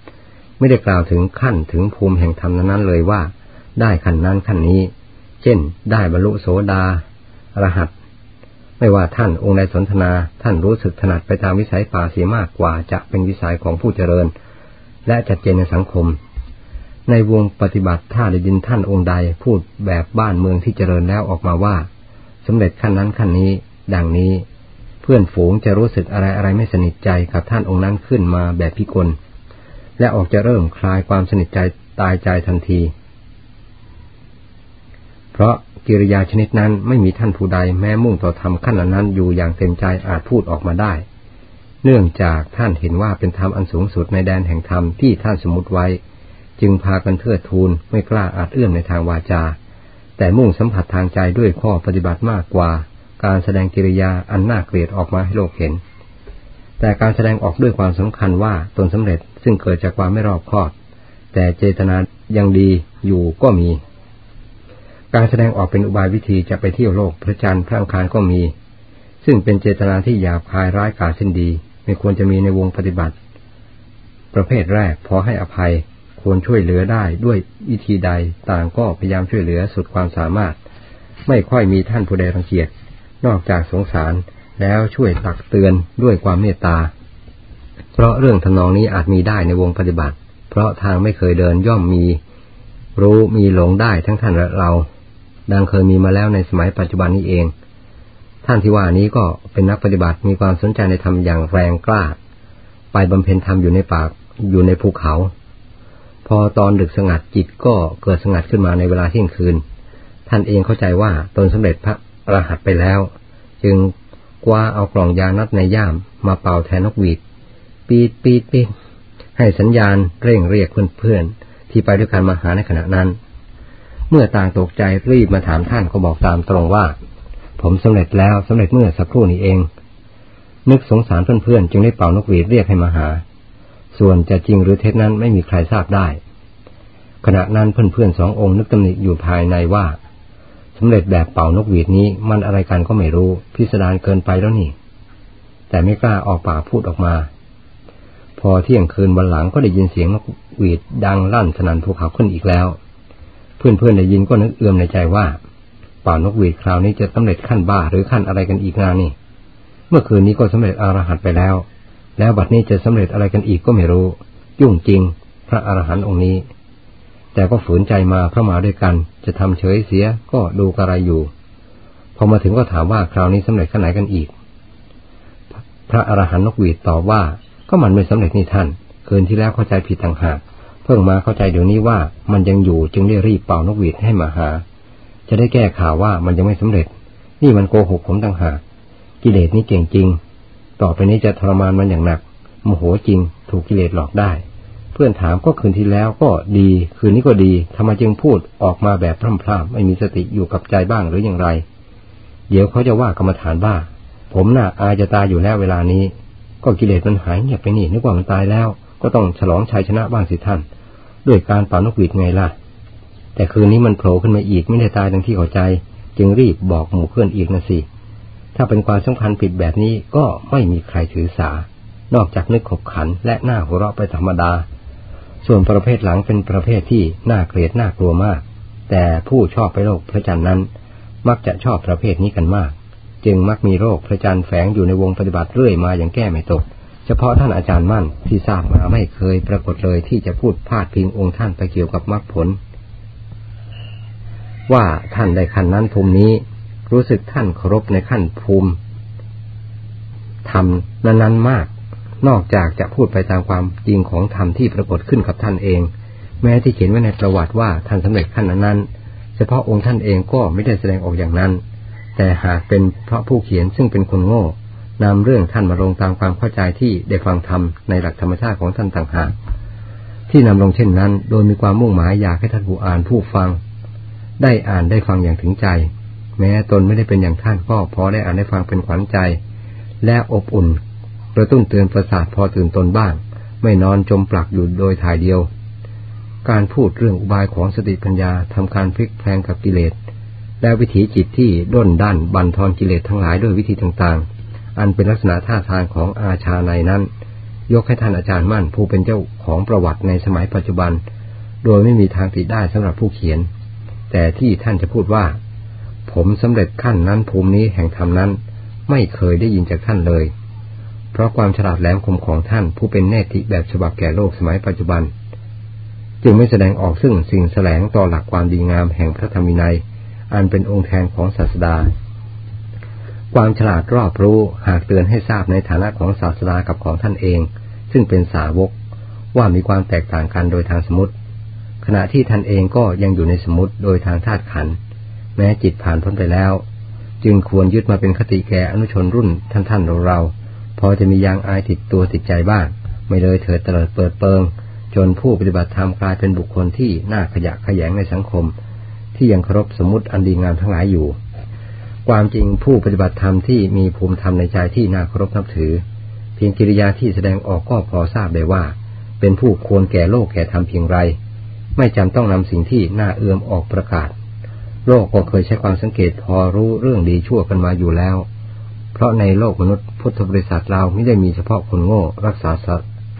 ไม่ได้กล่าวถึงขั้นถึงภูมิแห่งธรรมนั้นเลยว่า ได้ขั้นนั้นขั้นนี้ ช่น ได้บรรลุโสดา รหัส ไม่ว่าท่านองค์ใดสนทนา ท่านรู้สึกถนัดไปตามวิสัยป่าเสียมากกว่าจะเป็นวิสัยของผู้เจริญ และจัดเจนในสังคม ในวงปฏิบัติถ้าได้ยินท่านองค์ใดพูดแบบบ้านเมืองที่เจริญแล้วออกมาว่าสำเร็จขั้นนั้นขั้นนี้ ดังนี้ เพื่อนฝูงจะรู้สึกอะไรอะไรไม่สนิทใจกับท่านองค์นั้นขึ้นมาแบบพิกลและออกจะเริ่มคลายความสนิทใจตายใจทันที เพราะกิริยาชนิดนั้นไม่มีท่านผู้ใดแม้มุ่งต่อทำขั้นนั้นอยู่อย่างเต็มใจอาจพูดออกมาได้ เนื่องจากท่านเห็นว่าเป็นธรรมอันสูงสุดในแดนแห่งธรรมที่ท่านสมมติไว้ จึงพากันเทิดทูนไม่กล้าอาจเอื้อมในทางวาจา แต่มุ่งสัมผัสทางใจด้วยข้อปฏิบัติมากกว่า การแสดงกิริยาอันน่าเกลียดออกมาให้โลกเห็น แต่การแสดงออกด้วยความสำคัญว่าตนสำเร็จซึ่งเกิดจากความไม่รอบคอบ แต่เจตนายังดีอยู่ก็มี การแสดงออกเป็นอุบายวิธีจะไปเที่ยวโลกพระจันทร์พระอังคารก็มี ซึ่งเป็นเจตนาที่หยาบคายร้ายกาจเส้นดี ไม่ควรจะมีในวงปฏิบัติ ประเภทแรกพอให้อภัยควรช่วยเหลือได้ด้วยวิธีใดต่างก็พยายามช่วยเหลือสุดความสามารถ ไม่ค่อยมีท่านผู้ใดรังเกียจนอกจากสงสารแล้วช่วยตักเตือนด้วยความเมตตา เพราะเรื่องทนองนี้อาจมีได้ในวงปฏิบัติ เพราะทางไม่เคยเดินย่อมมี รู้มีหลงได้ทั้งท่านและเรา ดังเคยมีมาแล้วในสมัยปัจจุบันนี้เอง ท่านที่ว่านี้ก็เป็นนักปฏิบัติมีความสนใจในธรรมอย่างแรงกล้า ไปบำเพ็ญธรรมอยู่ในปากอยู่ในภูเขา พอตอนดึกสงัดจิตก็เกิดสงัดขึ้นมาในเวลาเที่ยงคืน ท่านเองเข้าใจว่าตนสำเร็จพระรหันต์ไปแล้ว จึงกว่าเอากล่องยานัดในย่ามมาเป่าแทนนกหวีด ปีดปีดปีดให้สัญญาณเร่งเรียกเพื่อนๆที่ไปด้วยกันมาหาในขณะนั้น เมื่อต่างตกใจรีบมาถามท่านก็บอกตามตรงว่า ผมสำเร็จแล้วสำเร็จเมื่อสักครู่นี้เอง นึกสงสารเพื่อนๆจึงได้เป่านกหวีดเรียกให้มาหา ส่วนจะจริงหรือเท็จนั้นไม่มีใครทราบได้ ขณะนั้นเพื่อนๆสององค์นึกตำหนิอยู่ภายในว่าสำเร็จแบบเป่านกหวีดนี้มันอะไรกันก็ไม่รู้พิสดารเกินไปแล้วนี่ แต่ไม่กล้าออกปากพูดออกมา พอเที่ยงคืนวันหลังก็ได้ยินเสียงนกหวีดดังลั่นสนั่นภูเขาขึ้นอีกแล้ว เพื่อนๆได้ยินก็นึกเอื้อมในใจว่าเป่านกหวีดคราวนี้จะสำเร็จขั้นบ้าหรือขั้นอะไรกันอีกงานนี่ เมื่อคืนนี้ก็สำเร็จอรหันต์ไปแล้ว แล้วบัดนี้จะสำเร็จอะไรกันอีกก็ไม่รู้ ยุ่งจริง พระอรหันต์องค์นี้ แต่ก็ฝืนใจมาเพราะมาด้วยกัน จะทำเฉยเสียก็ดูกระไรอยู่ พอมาถึงก็ถามว่าคราวนี้สำเร็จขนาดไหนกันอีก พระอรหันต์นกหวีดตอบว่าก็มันไม่สำเร็จนี่ท่าน คืนที่แล้วเข้าใจผิดต่างหาก เพิ่งมาเข้าใจเดี๋ยวนี้ว่ามันยังอยู่จึงได้รีบเป่านกหวีดให้มาหา จะได้แก้ข่าวว่ามันยังไม่สำเร็จ นี่มันโกหกผมต่างหากกิเลสนี่เก่งจริง ต่อไปนี้จะทรมานมันอย่างหนักโมโหจริง ถูกกิเลสหลอกได้ เพื่อนถามก็คืนที่แล้วก็ดี คืนนี้ก็ดีทำไมจึงพูดออกมาแบบพร่ำๆไม่มีสติอยู่กับใจบ้างหรืออย่างไร เดี๋ยวเขาจะว่ากรรมฐานบ้า ผมน่ะอาจะตายอยู่แล้วเวลานี้ ก็กิเลสมันหายเงียบไปนี่นึกว่ามันตายแล้ว ก็ต้องฉลองชัยชนะบ้างสิท่าน ด้วยการเป่านกหวีดไงล่ะ แต่คืนนี้มันโผล่ขึ้นมาอีกไม่ได้ตายดังที่เข้าใจ จึงรีบบอกหมู่เพื่อนอีกนะสิถ้าเป็นความสำคัญผิดแบบนี้ก็ไม่มีใครถือสา นอกจากนึกขบขันและหน้าหัวเราะไปธรรมดา ส่วนประเภทหลังเป็นประเภทที่น่าเกลียดน่ากลัวมาก แต่ผู้ชอบไปโลกพระจันทร์นั้น มักจะชอบประเภทนี้กันมาก จึงมักมีโรคพระจันทร์แฝงอยู่ในวงปฏิบัติเรื่อยมาอย่างแก้ไม่ตก เฉพาะท่านอาจารย์มั่นที่ทราบมาไม่เคยปรากฏเลยที่จะพูดพาดพิงองค์ท่านไปเกี่ยวกับมรรคผล ว่าท่านได้ขั้นนั้นภูมินี้ รู้สึกท่านเคารพในขั้นภูมิธรรมนั้นๆมาก นอกจากจะพูดไปตามความจริงของธรรมที่ปรากฏขึ้นกับท่านเอง แม้ที่เขียนไว้ในประวัติว่าท่านสำเร็จขั้นนั้นเฉพาะองค์ท่านเองก็ไม่ได้แสดงออกอย่างนั้น แต่หากเป็นเพราะผู้เขียนซึ่งเป็นคนโง่ นำเรื่องท่านมาลงตามความเข้าใจที่ได้ฟังธรรมในหลักธรรมชาติของท่านต่างหากที่นำลงเช่นนั้น โดยมีความมุ่งหมายอยากให้ท่านผู้อ่านผู้ฟัง ได้อ่านได้ฟังอย่างถึงใจ แม้ตนไม่ได้เป็นอย่างท่านก็พอได้อ่านได้ฟังเป็นขวัญใจ และอบอุ่นกระตุ้นเตือนประสาทพอตื่นตนบ้าง ไม่นอนจมปลักอยู่โดยถ่ายเดียว การพูดเรื่องอุบายของสติปัญญาทำการพลิกแพลงกับกิเลสและวิถีจิตที่ด้นด้านบันทอนกิเลสทั้งหลายด้วยวิธีต่างๆ อันเป็นลักษณะท่าทางของอาชาในนั้น ยกให้ท่านอาจารย์มั่นผู้เป็นเจ้าของประวัติในสมัยปัจจุบัน โดยไม่มีทางติดได้สำหรับผู้เขียน แต่ที่ท่านจะพูดว่า ผมสำเร็จขั้นนั้นภูมินี้แห่งธรรมนั้น ไม่เคยได้ยินจากท่านเลย เพราะความฉลาดแหลมคมของท่านผู้เป็นเนติแบบฉบับแก่โลกสมัยปัจจุบัน จึงไม่แสดงออกซึ่งสิ่งแสลงต่อหลักความดีงามแห่งพระธรรมวินัย อันเป็นองค์แทนของศาสดา ความฉลาดรอบรู้หากเตือนให้ทราบในฐานะของศาสดากับของท่านเอง ซึ่งเป็นสาวกว่ามีความแตกต่างกันโดยทางสมุติ ขณะที่ท่านเองก็ยังอยู่ในสมุติโดยทางธาตุขัน แม้จิตผ่านพ้นไปแล้ว จึงควรยึดมาเป็นคติแก่อนุชนรุ่นท่านท่านเราเราพอจะมียางอายติดตัวติดใจบ้าง ไม่เลยเถิดเตลิดเปิดเปิง จนผู้ปฏิบัติธรรมกลายเป็นบุคคลที่น่าขยะขยงในสังคม ที่ยังเคารพสมมติอันดีงามทั้งหลายอยู่ ความจริงผู้ปฏิบัติธรรมที่มีภูมิธรรมในใจที่น่าเคารพนับถือ เพียงกิริยาที่แสดงออกก็พอทราบได้ว่า เป็นผู้ควรแก่โลกแก่ธรรมเพียงไร ไม่จำต้องนำสิ่งที่น่าเอื้อมออกประกาศ โลกก็เคยใช้ความสังเกตพอรู้เรื่องดีชั่วกันมาอยู่แล้ว เพราะในโลกมนุษย์พุทธบริษัทเราไม่ได้มีเฉพาะคนโง่รักษา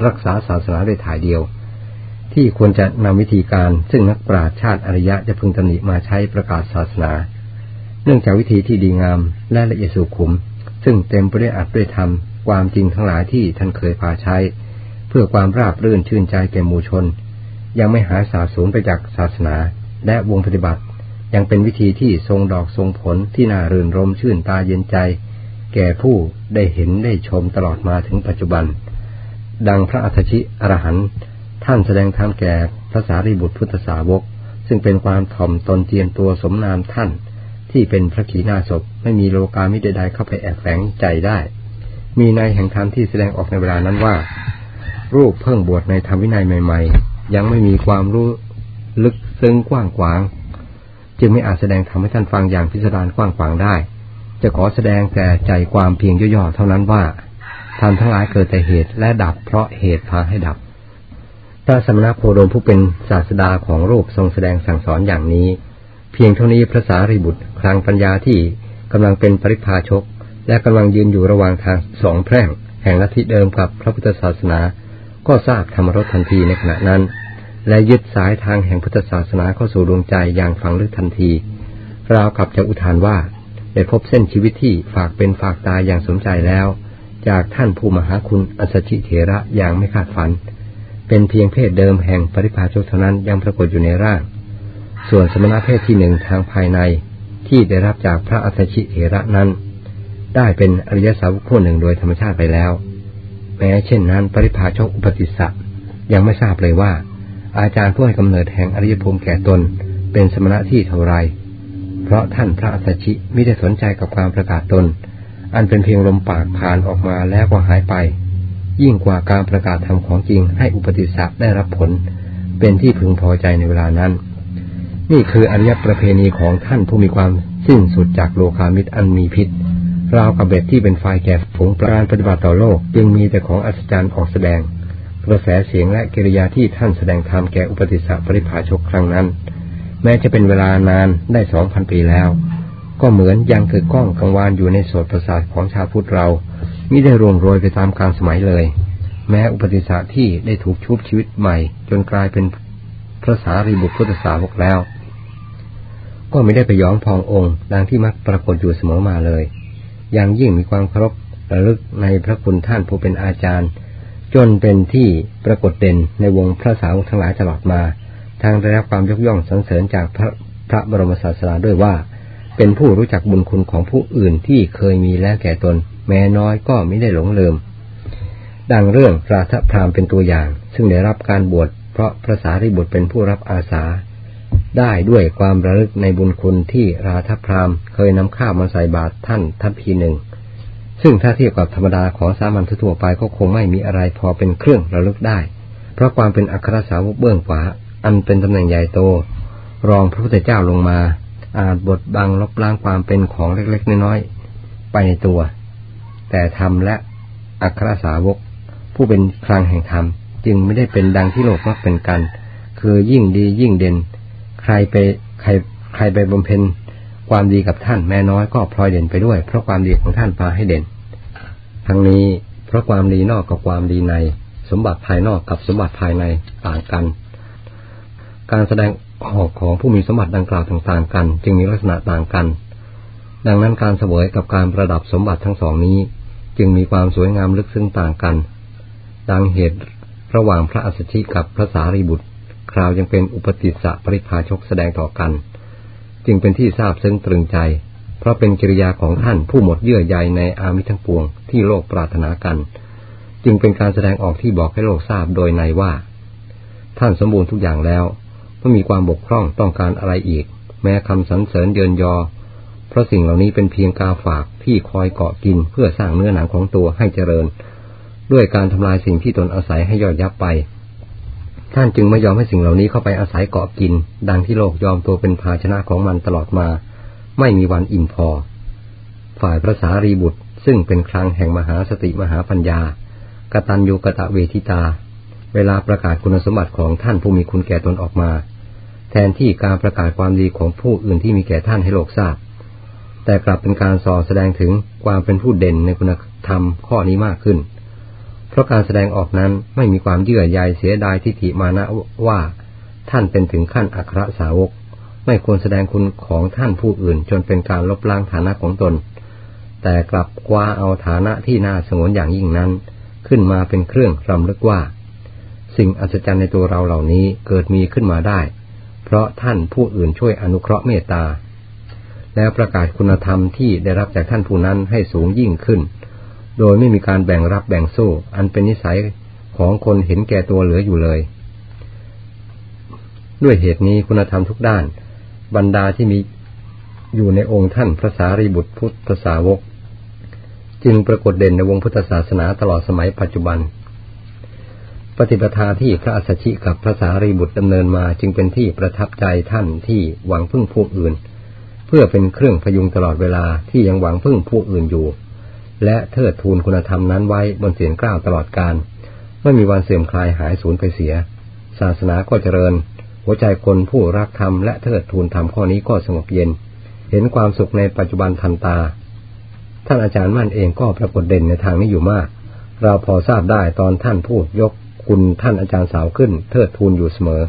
รักษาศาสนาโดยถ่ายเดียว ที่ควรจะนำวิธีการซึ่งนักปราชญ์ชาติอริยะจะพึงตำหนิมาใช้ประกาศศาสนา เนื่องจากวิธีที่ดีงามและละเอียดสุขุม ซึ่งเต็มไปด้วยอัดด้วยธรรม ความจริงทั้งหลายที่ท่านเคยพาใช้ เพื่อความราบรื่นชื่นใจแก่หมู่ชน ยังไม่หายสาสูญไปจากศาสนา และวงปฏิบัติ ยังเป็นวิธีที่ทรงดอกทรงผลที่น่ารื่นรมชื่นตาเย็นใจ แก่ผู้ได้เห็นได้ชมตลอดมาถึงปัจจุบัน ดังพระอัฏชิอรหันต์ท่านแสดงธรรมแก่พระสารีบุตรพุทธสาวก ซึ่งเป็นความถ่อมตนเจียมตัวสมนามท่าน ที่เป็นพระขีณาสพไม่มีโลกามิใดๆเข้าไปแอบแฝงใจได้ มีในแห่งธรรมที่แสดงออกในเวลานั้นว่า รูปเพิ่งบวชในธรรมวินัยใหม่ ๆ ยังไม่มีความรู้ลึกซึ้งกว้างขวาง จึงไม่อาจแสดงทำให้ท่านฟังอย่างพิสดารกว้างขวางได้ จะขอแสดงแต่ใจความเพียงย่อๆเท่านั้นว่าทำทั้งหลายเกิดแต่เหตุและดับเพราะเหตุพาให้ดับพระสมณโคดมผู้เป็นศาสดาของโลกทรงแสดงสั่งสอนอย่างนี้ พียงเท่านี้พระสารีบุตรคลังปัญญาที่กำลังเป็นปริพาชก และกำลังยืนอยู่ระหว่างทางสองแพร่ง แห่งลัทธิเดิมกับพระพุทธศาสนา ก็ทราบธรรมรสทันทีในขณะนั้น และยึดสายทางแห่งพุทธศาสนาเข้าสู่ดวงใจอย่างฝังลึกทันที ราวกับจะอุทานว่าได้พบเส้นชีวิตที่ฝากเป็นฝากตายอย่างสมใจแล้ว จากท่านผู้มหาคุณอัศชิเถระอย่างไม่คาดฝัน เป็นเพียงเพศเดิมแห่งปริพาชกเท่านั้นยังปรากฏอยู่ในร่าง ส่วนสมณเพศที่หนึ่งทางภายในที่ได้รับจากพระอัศชิเถระนั้น ได้เป็นอริยสาวกผู้หนึ่งโดยธรรมชาติไปแล้ว แม้เช่นนั้นปริพาชกอุปติสสะยังไม่ทราบเลยว่า อาจารย์ผู้ให้กำเนิดแห่งอริยภูมิแก่ตนเป็นสมณะที่เท่าไร เพราะท่านพระอัศชิไม่ได้สนใจกับความประกาศตน อันเป็นเพียงลมปากผ่านออกมาแล้วก็หายไป ยิ่งกว่าการประกาศธรรมของจริงให้อุปติสสะได้รับผล เป็นที่พึงพอใจในเวลานั้น นี่คืออริยประเพณีของท่านผู้มีความสิ้นสุดจากโลคามิตรอันมีพิษราวกับเบ็ดที่เป็นไฟแก่ฝูงปราณปฏิบัติต่อโลกจึงมีแต่ของอัศจรรย์ออกแสดง กระแสเสียงและกิริยาที่ท่านแสดงธรรมแก่อุปติสสะปริภาชกครั้งนั้น แม้จะเป็นเวลานานได้สองพันปีแล้ว ก็เหมือนยังเกิดก้องกังวานอยู่ในโสตประสาทของชาวพุทธเรามิได้รวมโรยไปตามการสมัยเลย แม้อุปติสสะที่ได้ถูกชุบชีวิตใหม่ จนกลายเป็นพระสารีบุตรพุทธสาวกแล้ว ก็ไม่ได้ไปย้อมพององค์ดังที่มักปรากฏอยู่เสมอมาเลยยังยิ่งมีความเคารพระลึกในพระคุณท่านผู้เป็นอาจารย์ จนเป็นที่ปรากฏเด่นในวงพระสาวกทั้งหลายตลอดมาทางได้รับความยกย่องสรรเสริญจากพระพระบรมศาสดาด้วยว่า เป็นผู้รู้จักบุญคุณของผู้อื่นที่เคยมีแล้วแก่ตน แม้น้อยก็ไม่ได้หลงลืม ดังเรื่องราธพรามเป็นตัวอย่าง ซึ่งได้รับการบวชเพราะพระสารีบุตรเป็นผู้รับอาสา ได้ด้วยความระลึกในบุญคุณที่ราธพรามเคยนำข้าวมาใส่บาตรท่านทัพพีหนึ่ง ซึ่งถ้าเทียบกับธรรมดาของสามัญทั่วไปก็คงไม่มีอะไรพอเป็นเครื่องระลึกได้ เพราะความเป็นอัครสาวกเบื้องขวา อันเป็นตำแหน่งใหญ่โต รองพระพุทธเจ้าลงมา อาจบทบังลบล้างความเป็นของเล็กๆน้อยๆไปในตัว แต่ธรรมและอัครสาวก ผู้เป็นคลังแห่งธรรมจึงไม่ได้เป็นดังที่โลกมักเป็นกัน คือยิ่งดียิ่งเด่น ใครไปใครใครไปบำเพ็ญความดีกับท่านแม่น้อยก็พลอยเด่นไปด้วย เพราะความดีของท่านพาให้เด่น ทั้งนี้เพราะความดีนอกกับความดีใน สมบัติภายนอกกับสมบัติภายในต่างกัน การแสดงออกของผู้มีสมบัติดังกล่าวต่างๆกัน จึงมีลักษณะต่างกัน ดังนั้นการเสวยกับการประดับสมบัติทั้งสองนี้ จึงมีความสวยงามลึกซึ้งต่างกัน ดังเหตุระหว่างพระอัสสชิกับพระสารีบุตร ราวยังเป็นอุปติสสะปริภาชกแสดงต่อกัน จึงเป็นที่ทราบซึ้งตรึงใจ เพราะเป็นกิริยาของท่านผู้หมดเยื่อใยในอามิทั้งปวงที่โลกปรารถนากัน จึงเป็นการแสดงออกที่บอกให้โลกทราบโดยในว่า ท่านสมบูรณ์ทุกอย่างแล้วไม่มีความบกพร่องต้องการอะไรอีก แม้คำสรรเสริญเยินยอ เพราะสิ่งเหล่านี้เป็นเพียงกาฝากที่คอยเกาะกินเพื่อสร้างเนื้อหนังของตัวให้เจริญ ด้วยการทำลายสิ่งที่ตนอาศัยให้ย่อยยับไป ท่านจึงไม่ยอมให้สิ่งเหล่านี้เข้าไปอาศัยเกาะกิน ดังที่โลกยอมตัวเป็นภาชนะของมันตลอดมา ไม่มีวันอิ่มพอ ฝ่ายพระสารีบุตร ซึ่งเป็นครังแห่งมหาสติมหาปัญญากตัญญูกะตะเวทิตา เวลาประกาศคุณสมบัติของท่านผู้มีคุณแก่ตนออกมา แทนที่การประกาศความดีของผู้อื่นที่มีแก่ท่านให้โลกทราบ แต่กลับเป็นการสอแสดงถึงความเป็นผู้เด่นในคุณธรรมข้อนี้มากขึ้น ราะการแสดงออกนั้นไม่มีความเยื่อใยเสียดายทิฏฐิมานะว่าท่านเป็นถึงขั้นอัครสาวก ไม่ควรแสดงคุณของท่านผู้อื่น จนเป็นการลบล้างฐานะของตน แต่กลับคว้าเอาฐานะที่น่าสงวนอย่างยิ่งนั้น ขึ้นมาเป็นเครื่องรำลึกว่า สิ่งอัศจรรย์ในตัวเราเหล่านี้เกิดมีขึ้นมาได้ เพราะท่านผู้อื่นช่วยอนุเคราะห์เมตตา แล้วประกาศคุณธรรมที่ได้รับจากท่านผู้นั้นให้สูงยิ่งขึ้น โดยไม่มีการแบ่งรับแบ่งสู้ อันเป็นนิสัยของคนเห็นแก่ตัวเหลืออยู่เลย ด้วยเหตุนี้คุณธรรมทุกด้าน บรรดาที่มีอยู่ในองค์ท่านพระสารีบุตรพุทธสาวก จึงปรากฏเด่นในวงพุทธศาสนาตลอดสมัยปัจจุบัน ปฏิปทาที่พระอัสสชิกับพระสารีบุตรดำเนินมาจึงเป็นที่ประทับใจท่านที่หวังพึ่งผู้อื่น เพื่อเป็นเครื่องพยุงตลอดเวลาที่ยังหวังพึ่งผู้อื่นอยู่ และเทิดทูนคุณธรรมนั้นไว้บนเสียงกล้าวตลอดการ ไม่มีวันเสื่อมคลายหายสูญไปเสีย ศาสนาก็เจริญ หัวใจคนผู้รักธรรมและเทิดทูนธรรมข้อนี้ก็สงบเย็น เห็นความสุขในปัจจุบันทันตา ท่านอาจารย์มั่นเองก็ปรากฏเด่นในทางนี้อยู่มาก เราพอทราบได้ตอนท่านพูดยกคุณท่านอาจารย์สาวขึ้น เทิดทูนอยู่เสมอ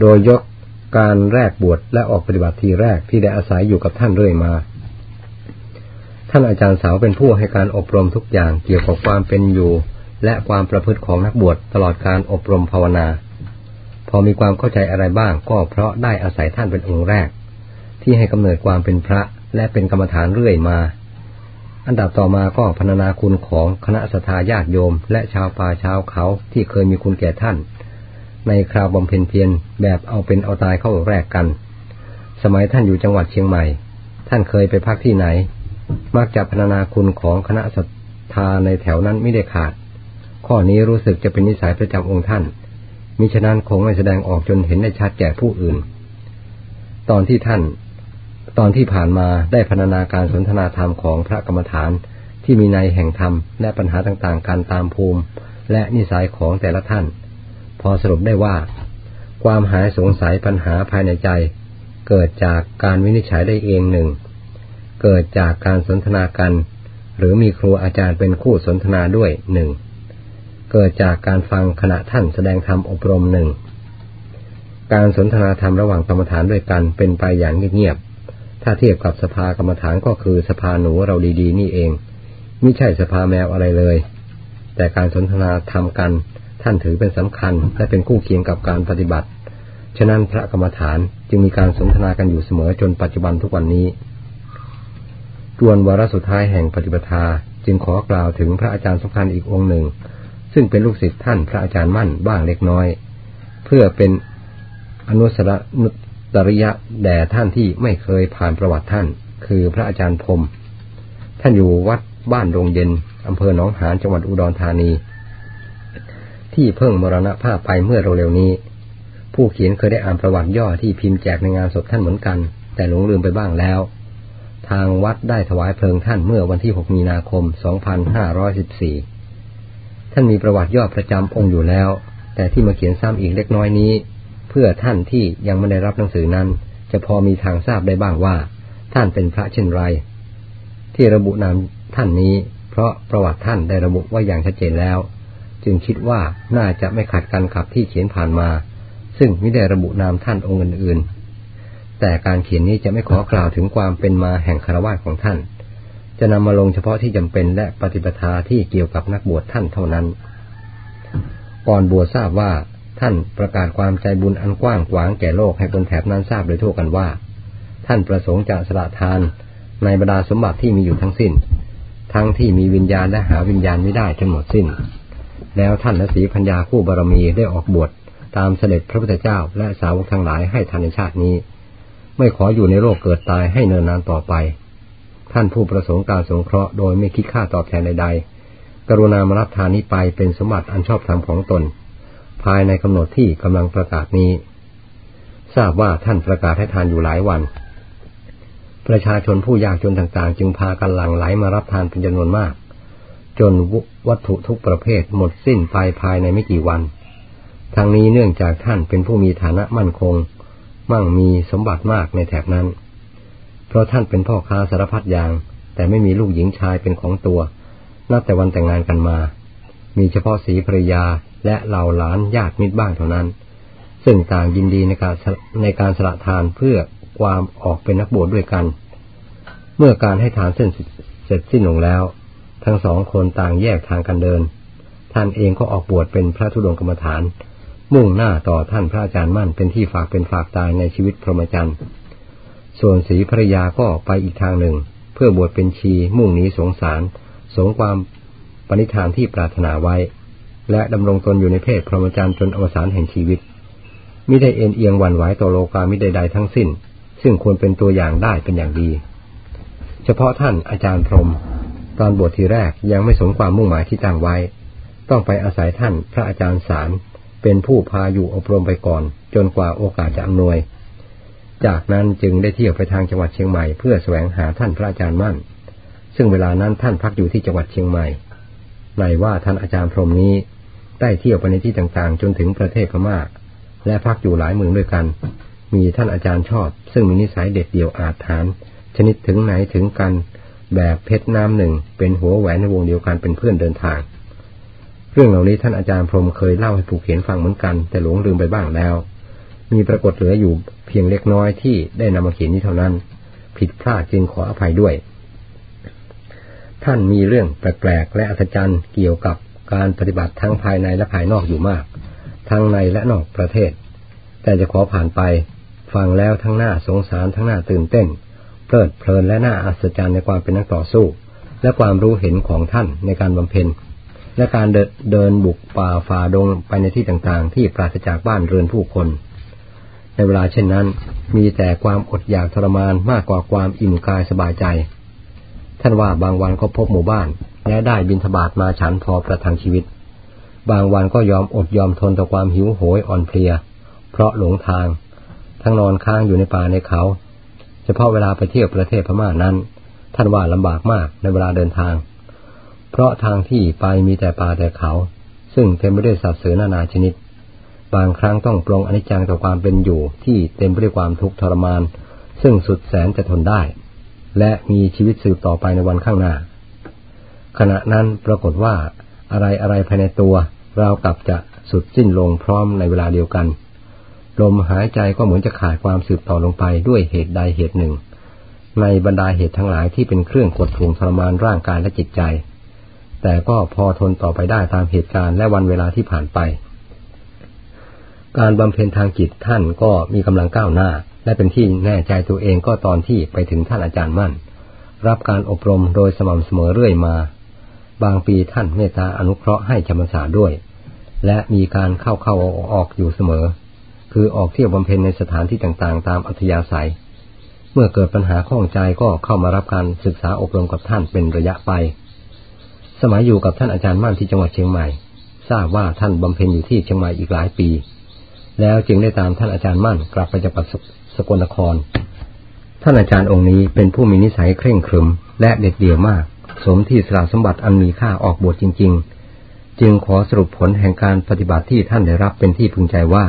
โดยยกการแรกบวชและออกปฏิบัติทีแรกที่ได้อาศัยอยู่กับท่านเรื่อยมา ท่านอาจารย์สาวเป็นผู้ให้การอบรมทุกอย่างเกี่ยวกับความเป็นอยู่ และความประพฤติของนักบวชตลอดการอบรมภาวนา พอมีความเข้าใจอะไรบ้างก็เพราะได้อาศัยท่านเป็นองค์แรก ที่ให้กำเนิดความเป็นพระและเป็นกรรมฐานเรื่อยมา อันดับต่อมาก็พรรณนาคุณของคณะสัตยาติโยม และชาวป่าชาวเขาที่เคยมีคุณแก่ท่าน ในคราวบำเพ็ญเพียรแบบเอาเป็นเอาตายเข้าแรกกัน สมัยท่านอยู่จังหวัดเชียงใหม่ ท่านเคยไปพักที่ไหน มักจะพรรณนาคุณของคณะสัตยาในแถวนั้นไม่ได้ขาด ข้อนี้รู้สึกจะเป็นนิสัยประจำองค์ท่าน มิฉะนั้นคงไม่แสดงออกจนเห็นได้ชัดแก่ผู้อื่น ตอนที่ท่าน ตอนที่ผ่านมาได้พรรณนาการสนทนาธรรมของพระกรรมฐานที่มีในแห่งธรรมและปัญหาต่างๆ การตามภูมิ และนิสัยของแต่ละท่าน พอสรุปได้ว่า ความหายสงสัยปัญหาภายในใจ เกิดจากการวินิจฉัยได้เองหนึ่ง เกิดจากการสนทนากัน หรือมีครูอาจารย์เป็นคู่สนทนาด้วยหนึ่งเกิดจากการฟังขณะท่านแสดงธรรมอบรมหนึ่งการสนทนาธรรมระหว่างกรรมฐานด้วยกันเป็นไปอย่างเงียบๆถ้าเทียบกับสภากรรมฐานก็คือสภาหนูเราดีๆ นี่เองไม่ใช่สภาแมวอะไรเลย แต่การสนทนาทำกันท่านถือเป็นสำคัญและเป็นคู่เคียงกับการปฏิบัติ ฉะนั้นพระกรรมฐานจึงมีการสนทนากันอยู่เสมอจนปัจจุบันทุกวันนี้ จวนวาระสุดท้ายแห่งปฏิปทา จึงขอกล่าวถึงพระอาจารย์สำคัญอีกองค์หนึ่ง ซึ่งเป็นลูกศิษย์ท่านพระอาจารย์มั่นบ้างเล็กน้อย เพื่อเป็นอนุสรตริยะแด่ท่านที่ไม่เคยผ่านประวัติท่าน คือพระอาจารย์พรมท่านอยู่วัดบ้านดงเย็นอำเภอหนองหานจังหวัดอุดรธานี ที่เพิ่งมรณภาพไปเมื่อเร็วๆนี้ ผู้เขียนเคยได้อ่านประวัติย่อที่พิมพ์แจกในงานศพท่านเหมือนกัน แต่หลงลืมไปบ้างแล้ว ทางวัดได้ถวายเพลิงท่านเมื่อวันที่ 6 มีนาคม 2514 ท่านมีประวัติย่อประจำองค์อยู่แล้ว แต่ที่มาเขียนซ้ำอีกเล็กน้อยนี้ เพื่อท่านที่ยังไม่ได้รับหนังสือนั้น จะพอมีทางทราบได้บ้างว่า ท่านเป็นพระเช่นไร ที่ระบุนามท่านนี้ เพราะประวัติท่านได้ระบุว่าอย่างชัดเจนแล้ว จึงคิดว่าน่าจะไม่ขัดกันกับที่เขียนผ่านมา ซึ่งไม่ได้ระบุนามท่านองค์อื่นๆ แต่การเขียนนี้จะไม่ขอกล่าวถึงความเป็นมาแห่งคารวะของท่าน จะนำมาลงเฉพาะที่จำเป็นและปฏิปทาที่เกี่ยวกับนักบวชท่านเท่านั้น ก่อนบวชทราบว่าท่านประกาศความใจบุญอันกว้างขวางแก่โลกให้คนแถบนั้นทราบโดยทั่วกันว่า ท่านประสงค์จะสละทานในบรรดาสมบัติที่มีอยู่ทั้งสิ้น ทั้งที่มีวิญญาณและหาวิญญาณไม่ได้จนหมดสิ้น แล้วท่านและสีพัญญาคู่บารมีได้ออกบวชตามเสด็จพระพุทธเจ้าและสาวกทั้งหลายให้ทันในชาตินี้ ไม่ขออยู่ในโลกเกิดตายให้เนินนานต่อไป ท่านผู้ประสงค์การสงเคราะห์โดยไม่คิดค่าตอบแทนใดๆ กรุณามารับทานนี้ไปเป็นสมบัติอันชอบธรรมของตน ภายในกำหนดที่กำลังประกาศนี้ ทราบว่าท่านประกาศให้ทานอยู่หลายวัน ประชาชนผู้ยากจนต่างๆ จึงพากันหลั่งไหลมารับทานเป็นจำนวนมาก จนวัตถุทุกประเภทหมดสิ้นไปภายในไม่กี่วันทางนี้เนื่องจากท่านเป็นผู้มีฐานะมั่นคง มั่งมีสมบัติมากในแถบนั้น เพราะท่านเป็นพ่อค้าสารพัดอย่าง แต่ไม่มีลูกหญิงชายเป็นของตัว นับแต่วันแต่งงานกันมา มีเฉพาะสีภรยาและเหล่าหลานญาติมิตรบ้างเท่านั้น ซึ่งต่างยินดีในการในการสละทานเพื่อความออกเป็นนักบวชดด้วยกัน เมื่อการให้ทานเส้นเสร็จสิ้นลงแล้ว ทั้งสองคนต่างแยกทางกันเดิน ท่านเองก็ออกบวชเป็นพระธุดงกรรมฐาน มุ่งหน้าต่อท่านพระอาจารย์มั่นเป็นที่ฝากเป็นฝากตายในชีวิตพรหมจรรย์ ส่วนศรีภรยาก็ไปอีกทางหนึ่ง เพื่อบวชเป็นชีมุ่งหนีสงสาร สงความปณิธานที่ปรารถนาไว้ และดำรงตนอยู่ในเพศพรหมจรรย์จนอวสานแห่งชีวิตมิได้เอ็นเอียงหวั่นไหวต่อโลกามิใดๆทั้งสิ้น ซึ่งควรเป็นตัวอย่างได้เป็นอย่างดี เฉพาะท่านอาจารย์พรมตอนบวชทีแรกยังไม่สมความมุ่งหมายที่ตั้งไว้ ต้องไปอาศัยท่านพระอาจารย์สาร เป็นผู้พาอยู่อบรมไปก่อน จนกว่าโอกาสจะอำนวย จากนั้นจึงได้เที่ยวไปทางจังหวัดเชียงใหม่เพื่อแสวงหาท่านพระอาจารย์มั่น ซึ่งเวลานั้นท่านพักอยู่ที่จังหวัดเชียงใหม่ ในว่าท่านอาจารย์พรมนี้ได้เที่ยวไปในที่ต่างๆ จนถึงประเทศพม่า และพักอยู่หลายเมืองด้วยกัน มีท่านอาจารย์ชอบ ซึ่งมีนิสัยเด็ดเดี่ยวอาถรรพ์ชนิดถึงไหนถึงกัน แบบเพชรน้ำหนึ่ง เป็นหัวแหวนในวงเดียวกันเป็นเพื่อนเดินทาง รื่องเหล่านี้ท่านอาจารย์พรมเคยเล่าให้ผู้เขียนฟังเหมือนกัน แต่หลงลืมไปบ้างแล้ว มีปรากฏเหลืออยู่เพียงเล็กน้อยที่ได้นำมาเขียนนี้เท่านั้น ผิดพลาดจึงขออภัยด้วย ท่านมีเรื่องแปลกๆและอัศจรรย์เกี่ยวกับการปฏิบัติทั้งภายในและภายนอกอยู่มาก ทั้งในและนอกประเทศ แต่จะขอผ่านไป ฟังแล้วทั้งหน้าสงสารทั้งหน้าตื่นเต้น เพลิดเพลินและน่าอัศจรรย์ในความเป็นนักต่อสู้ และความรู้เห็นของท่านในการบำเพ็ญ และการเดินบุกป่าฝ่าดงไปในที่ต่างๆ ที่ปราศจากบ้านเรือนผู้คน ในเวลาเช่นนั้น มีแต่ความอดอยากทรมานมากกว่าความอิ่มกายสบายใจ ท่านว่าบางวันก็พบหมู่บ้าน และได้บินทบาทมาฉันพอประทังชีวิต บางวันก็ยอมอดยอมทนต่อความหิวโหยอ่อนเพลีย เพราะหลงทาง ทั้งนอนค้างอยู่ในป่าในเขา เฉพาะเวลาไปเที่ยวประเทศพม่านั้น ท่านว่าลำบากมากในเวลาเดินทาง เพราะทางที่ไปมีแต่ป่าแต่เขา ซึ่งเต็มไปด้วยสัตว์เสือนานาชนิด บางครั้งต้องปรงอนิจจังต่อความเป็นอยู่ที่เต็มไปด้วยความทุกข์ทรมาน ซึ่งสุดแสนจะทนได้ และมีชีวิตสืบต่อไปในวันข้างหน้า ขณะนั้นปรากฏว่าอะไรอะไรภายในตัวเรากลับจะสุดสิ้นลงพร้อมในเวลาเดียวกัน ลมหายใจก็เหมือนจะขาดความสืบต่อลงไปด้วยเหตุใดเหตุหนึ่ง ในบรรดาเหตุทั้งหลายที่เป็นเครื่องกดท่วงทรมานร่างกายและจิตใจ แต่ก็พอทนต่อไปได้ตามเหตุการณ์และวันเวลาที่ผ่านไป การบำเพ็ญทางจิตท่านก็มีกำลังก้าวหน้า และเป็นที่แน่ใจตัวเองก็ตอนที่ไปถึงท่านอาจารย์มั่น รับการอบรมโดยสม่ำเสมอเรื่อยมา บางปีท่านเมตตาอนุเคราะห์ให้จำพรรษาด้วย และมีการเข้าเข้าออกอยู่เสมอ คือออกเที่ยวบำเพ็ญในสถานที่ต่างๆ ตามอัธยาศัย เมื่อเกิดปัญหาข้องใจก็เข้ามารับการศึกษาอบรมกับท่านเป็นระยะไป สมัยอยู่กับท่านอาจารย์มั่นที่จังหวัดเชียงใหม่ ทราบว่าท่านบำเพ็ญอยู่ที่เชียงใหม่อีกหลายปี แล้วจึงได้ตามท่านอาจารย์มั่นกลับไปจังหวัดสกลนคร ท่านอาจารย์องค์นี้เป็นผู้มีนิสัยเคร่งครึม และเด็ดเดี่ยวมาก สมที่สละสมบัติอันมีค่าออกบวชจริง ๆ จึงขอสรุปผลแห่งการปฏิบัติที่ท่านได้รับเป็นที่พึงใจว่า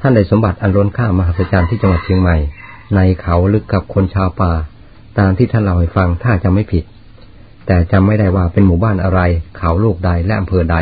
ท่านได้สมบัติอันล้นค่ามหัศจรรย์ที่จังหวัดเชียงใหม่ ในเขาลึกกับคนชาวป่า ตามที่ท่านเล่าให้ฟังถ้าจะไม่ผิด แต่จำไม่ได้ว่าเป็นหมู่บ้านอะไร เขาลูกใดและอำเภอใด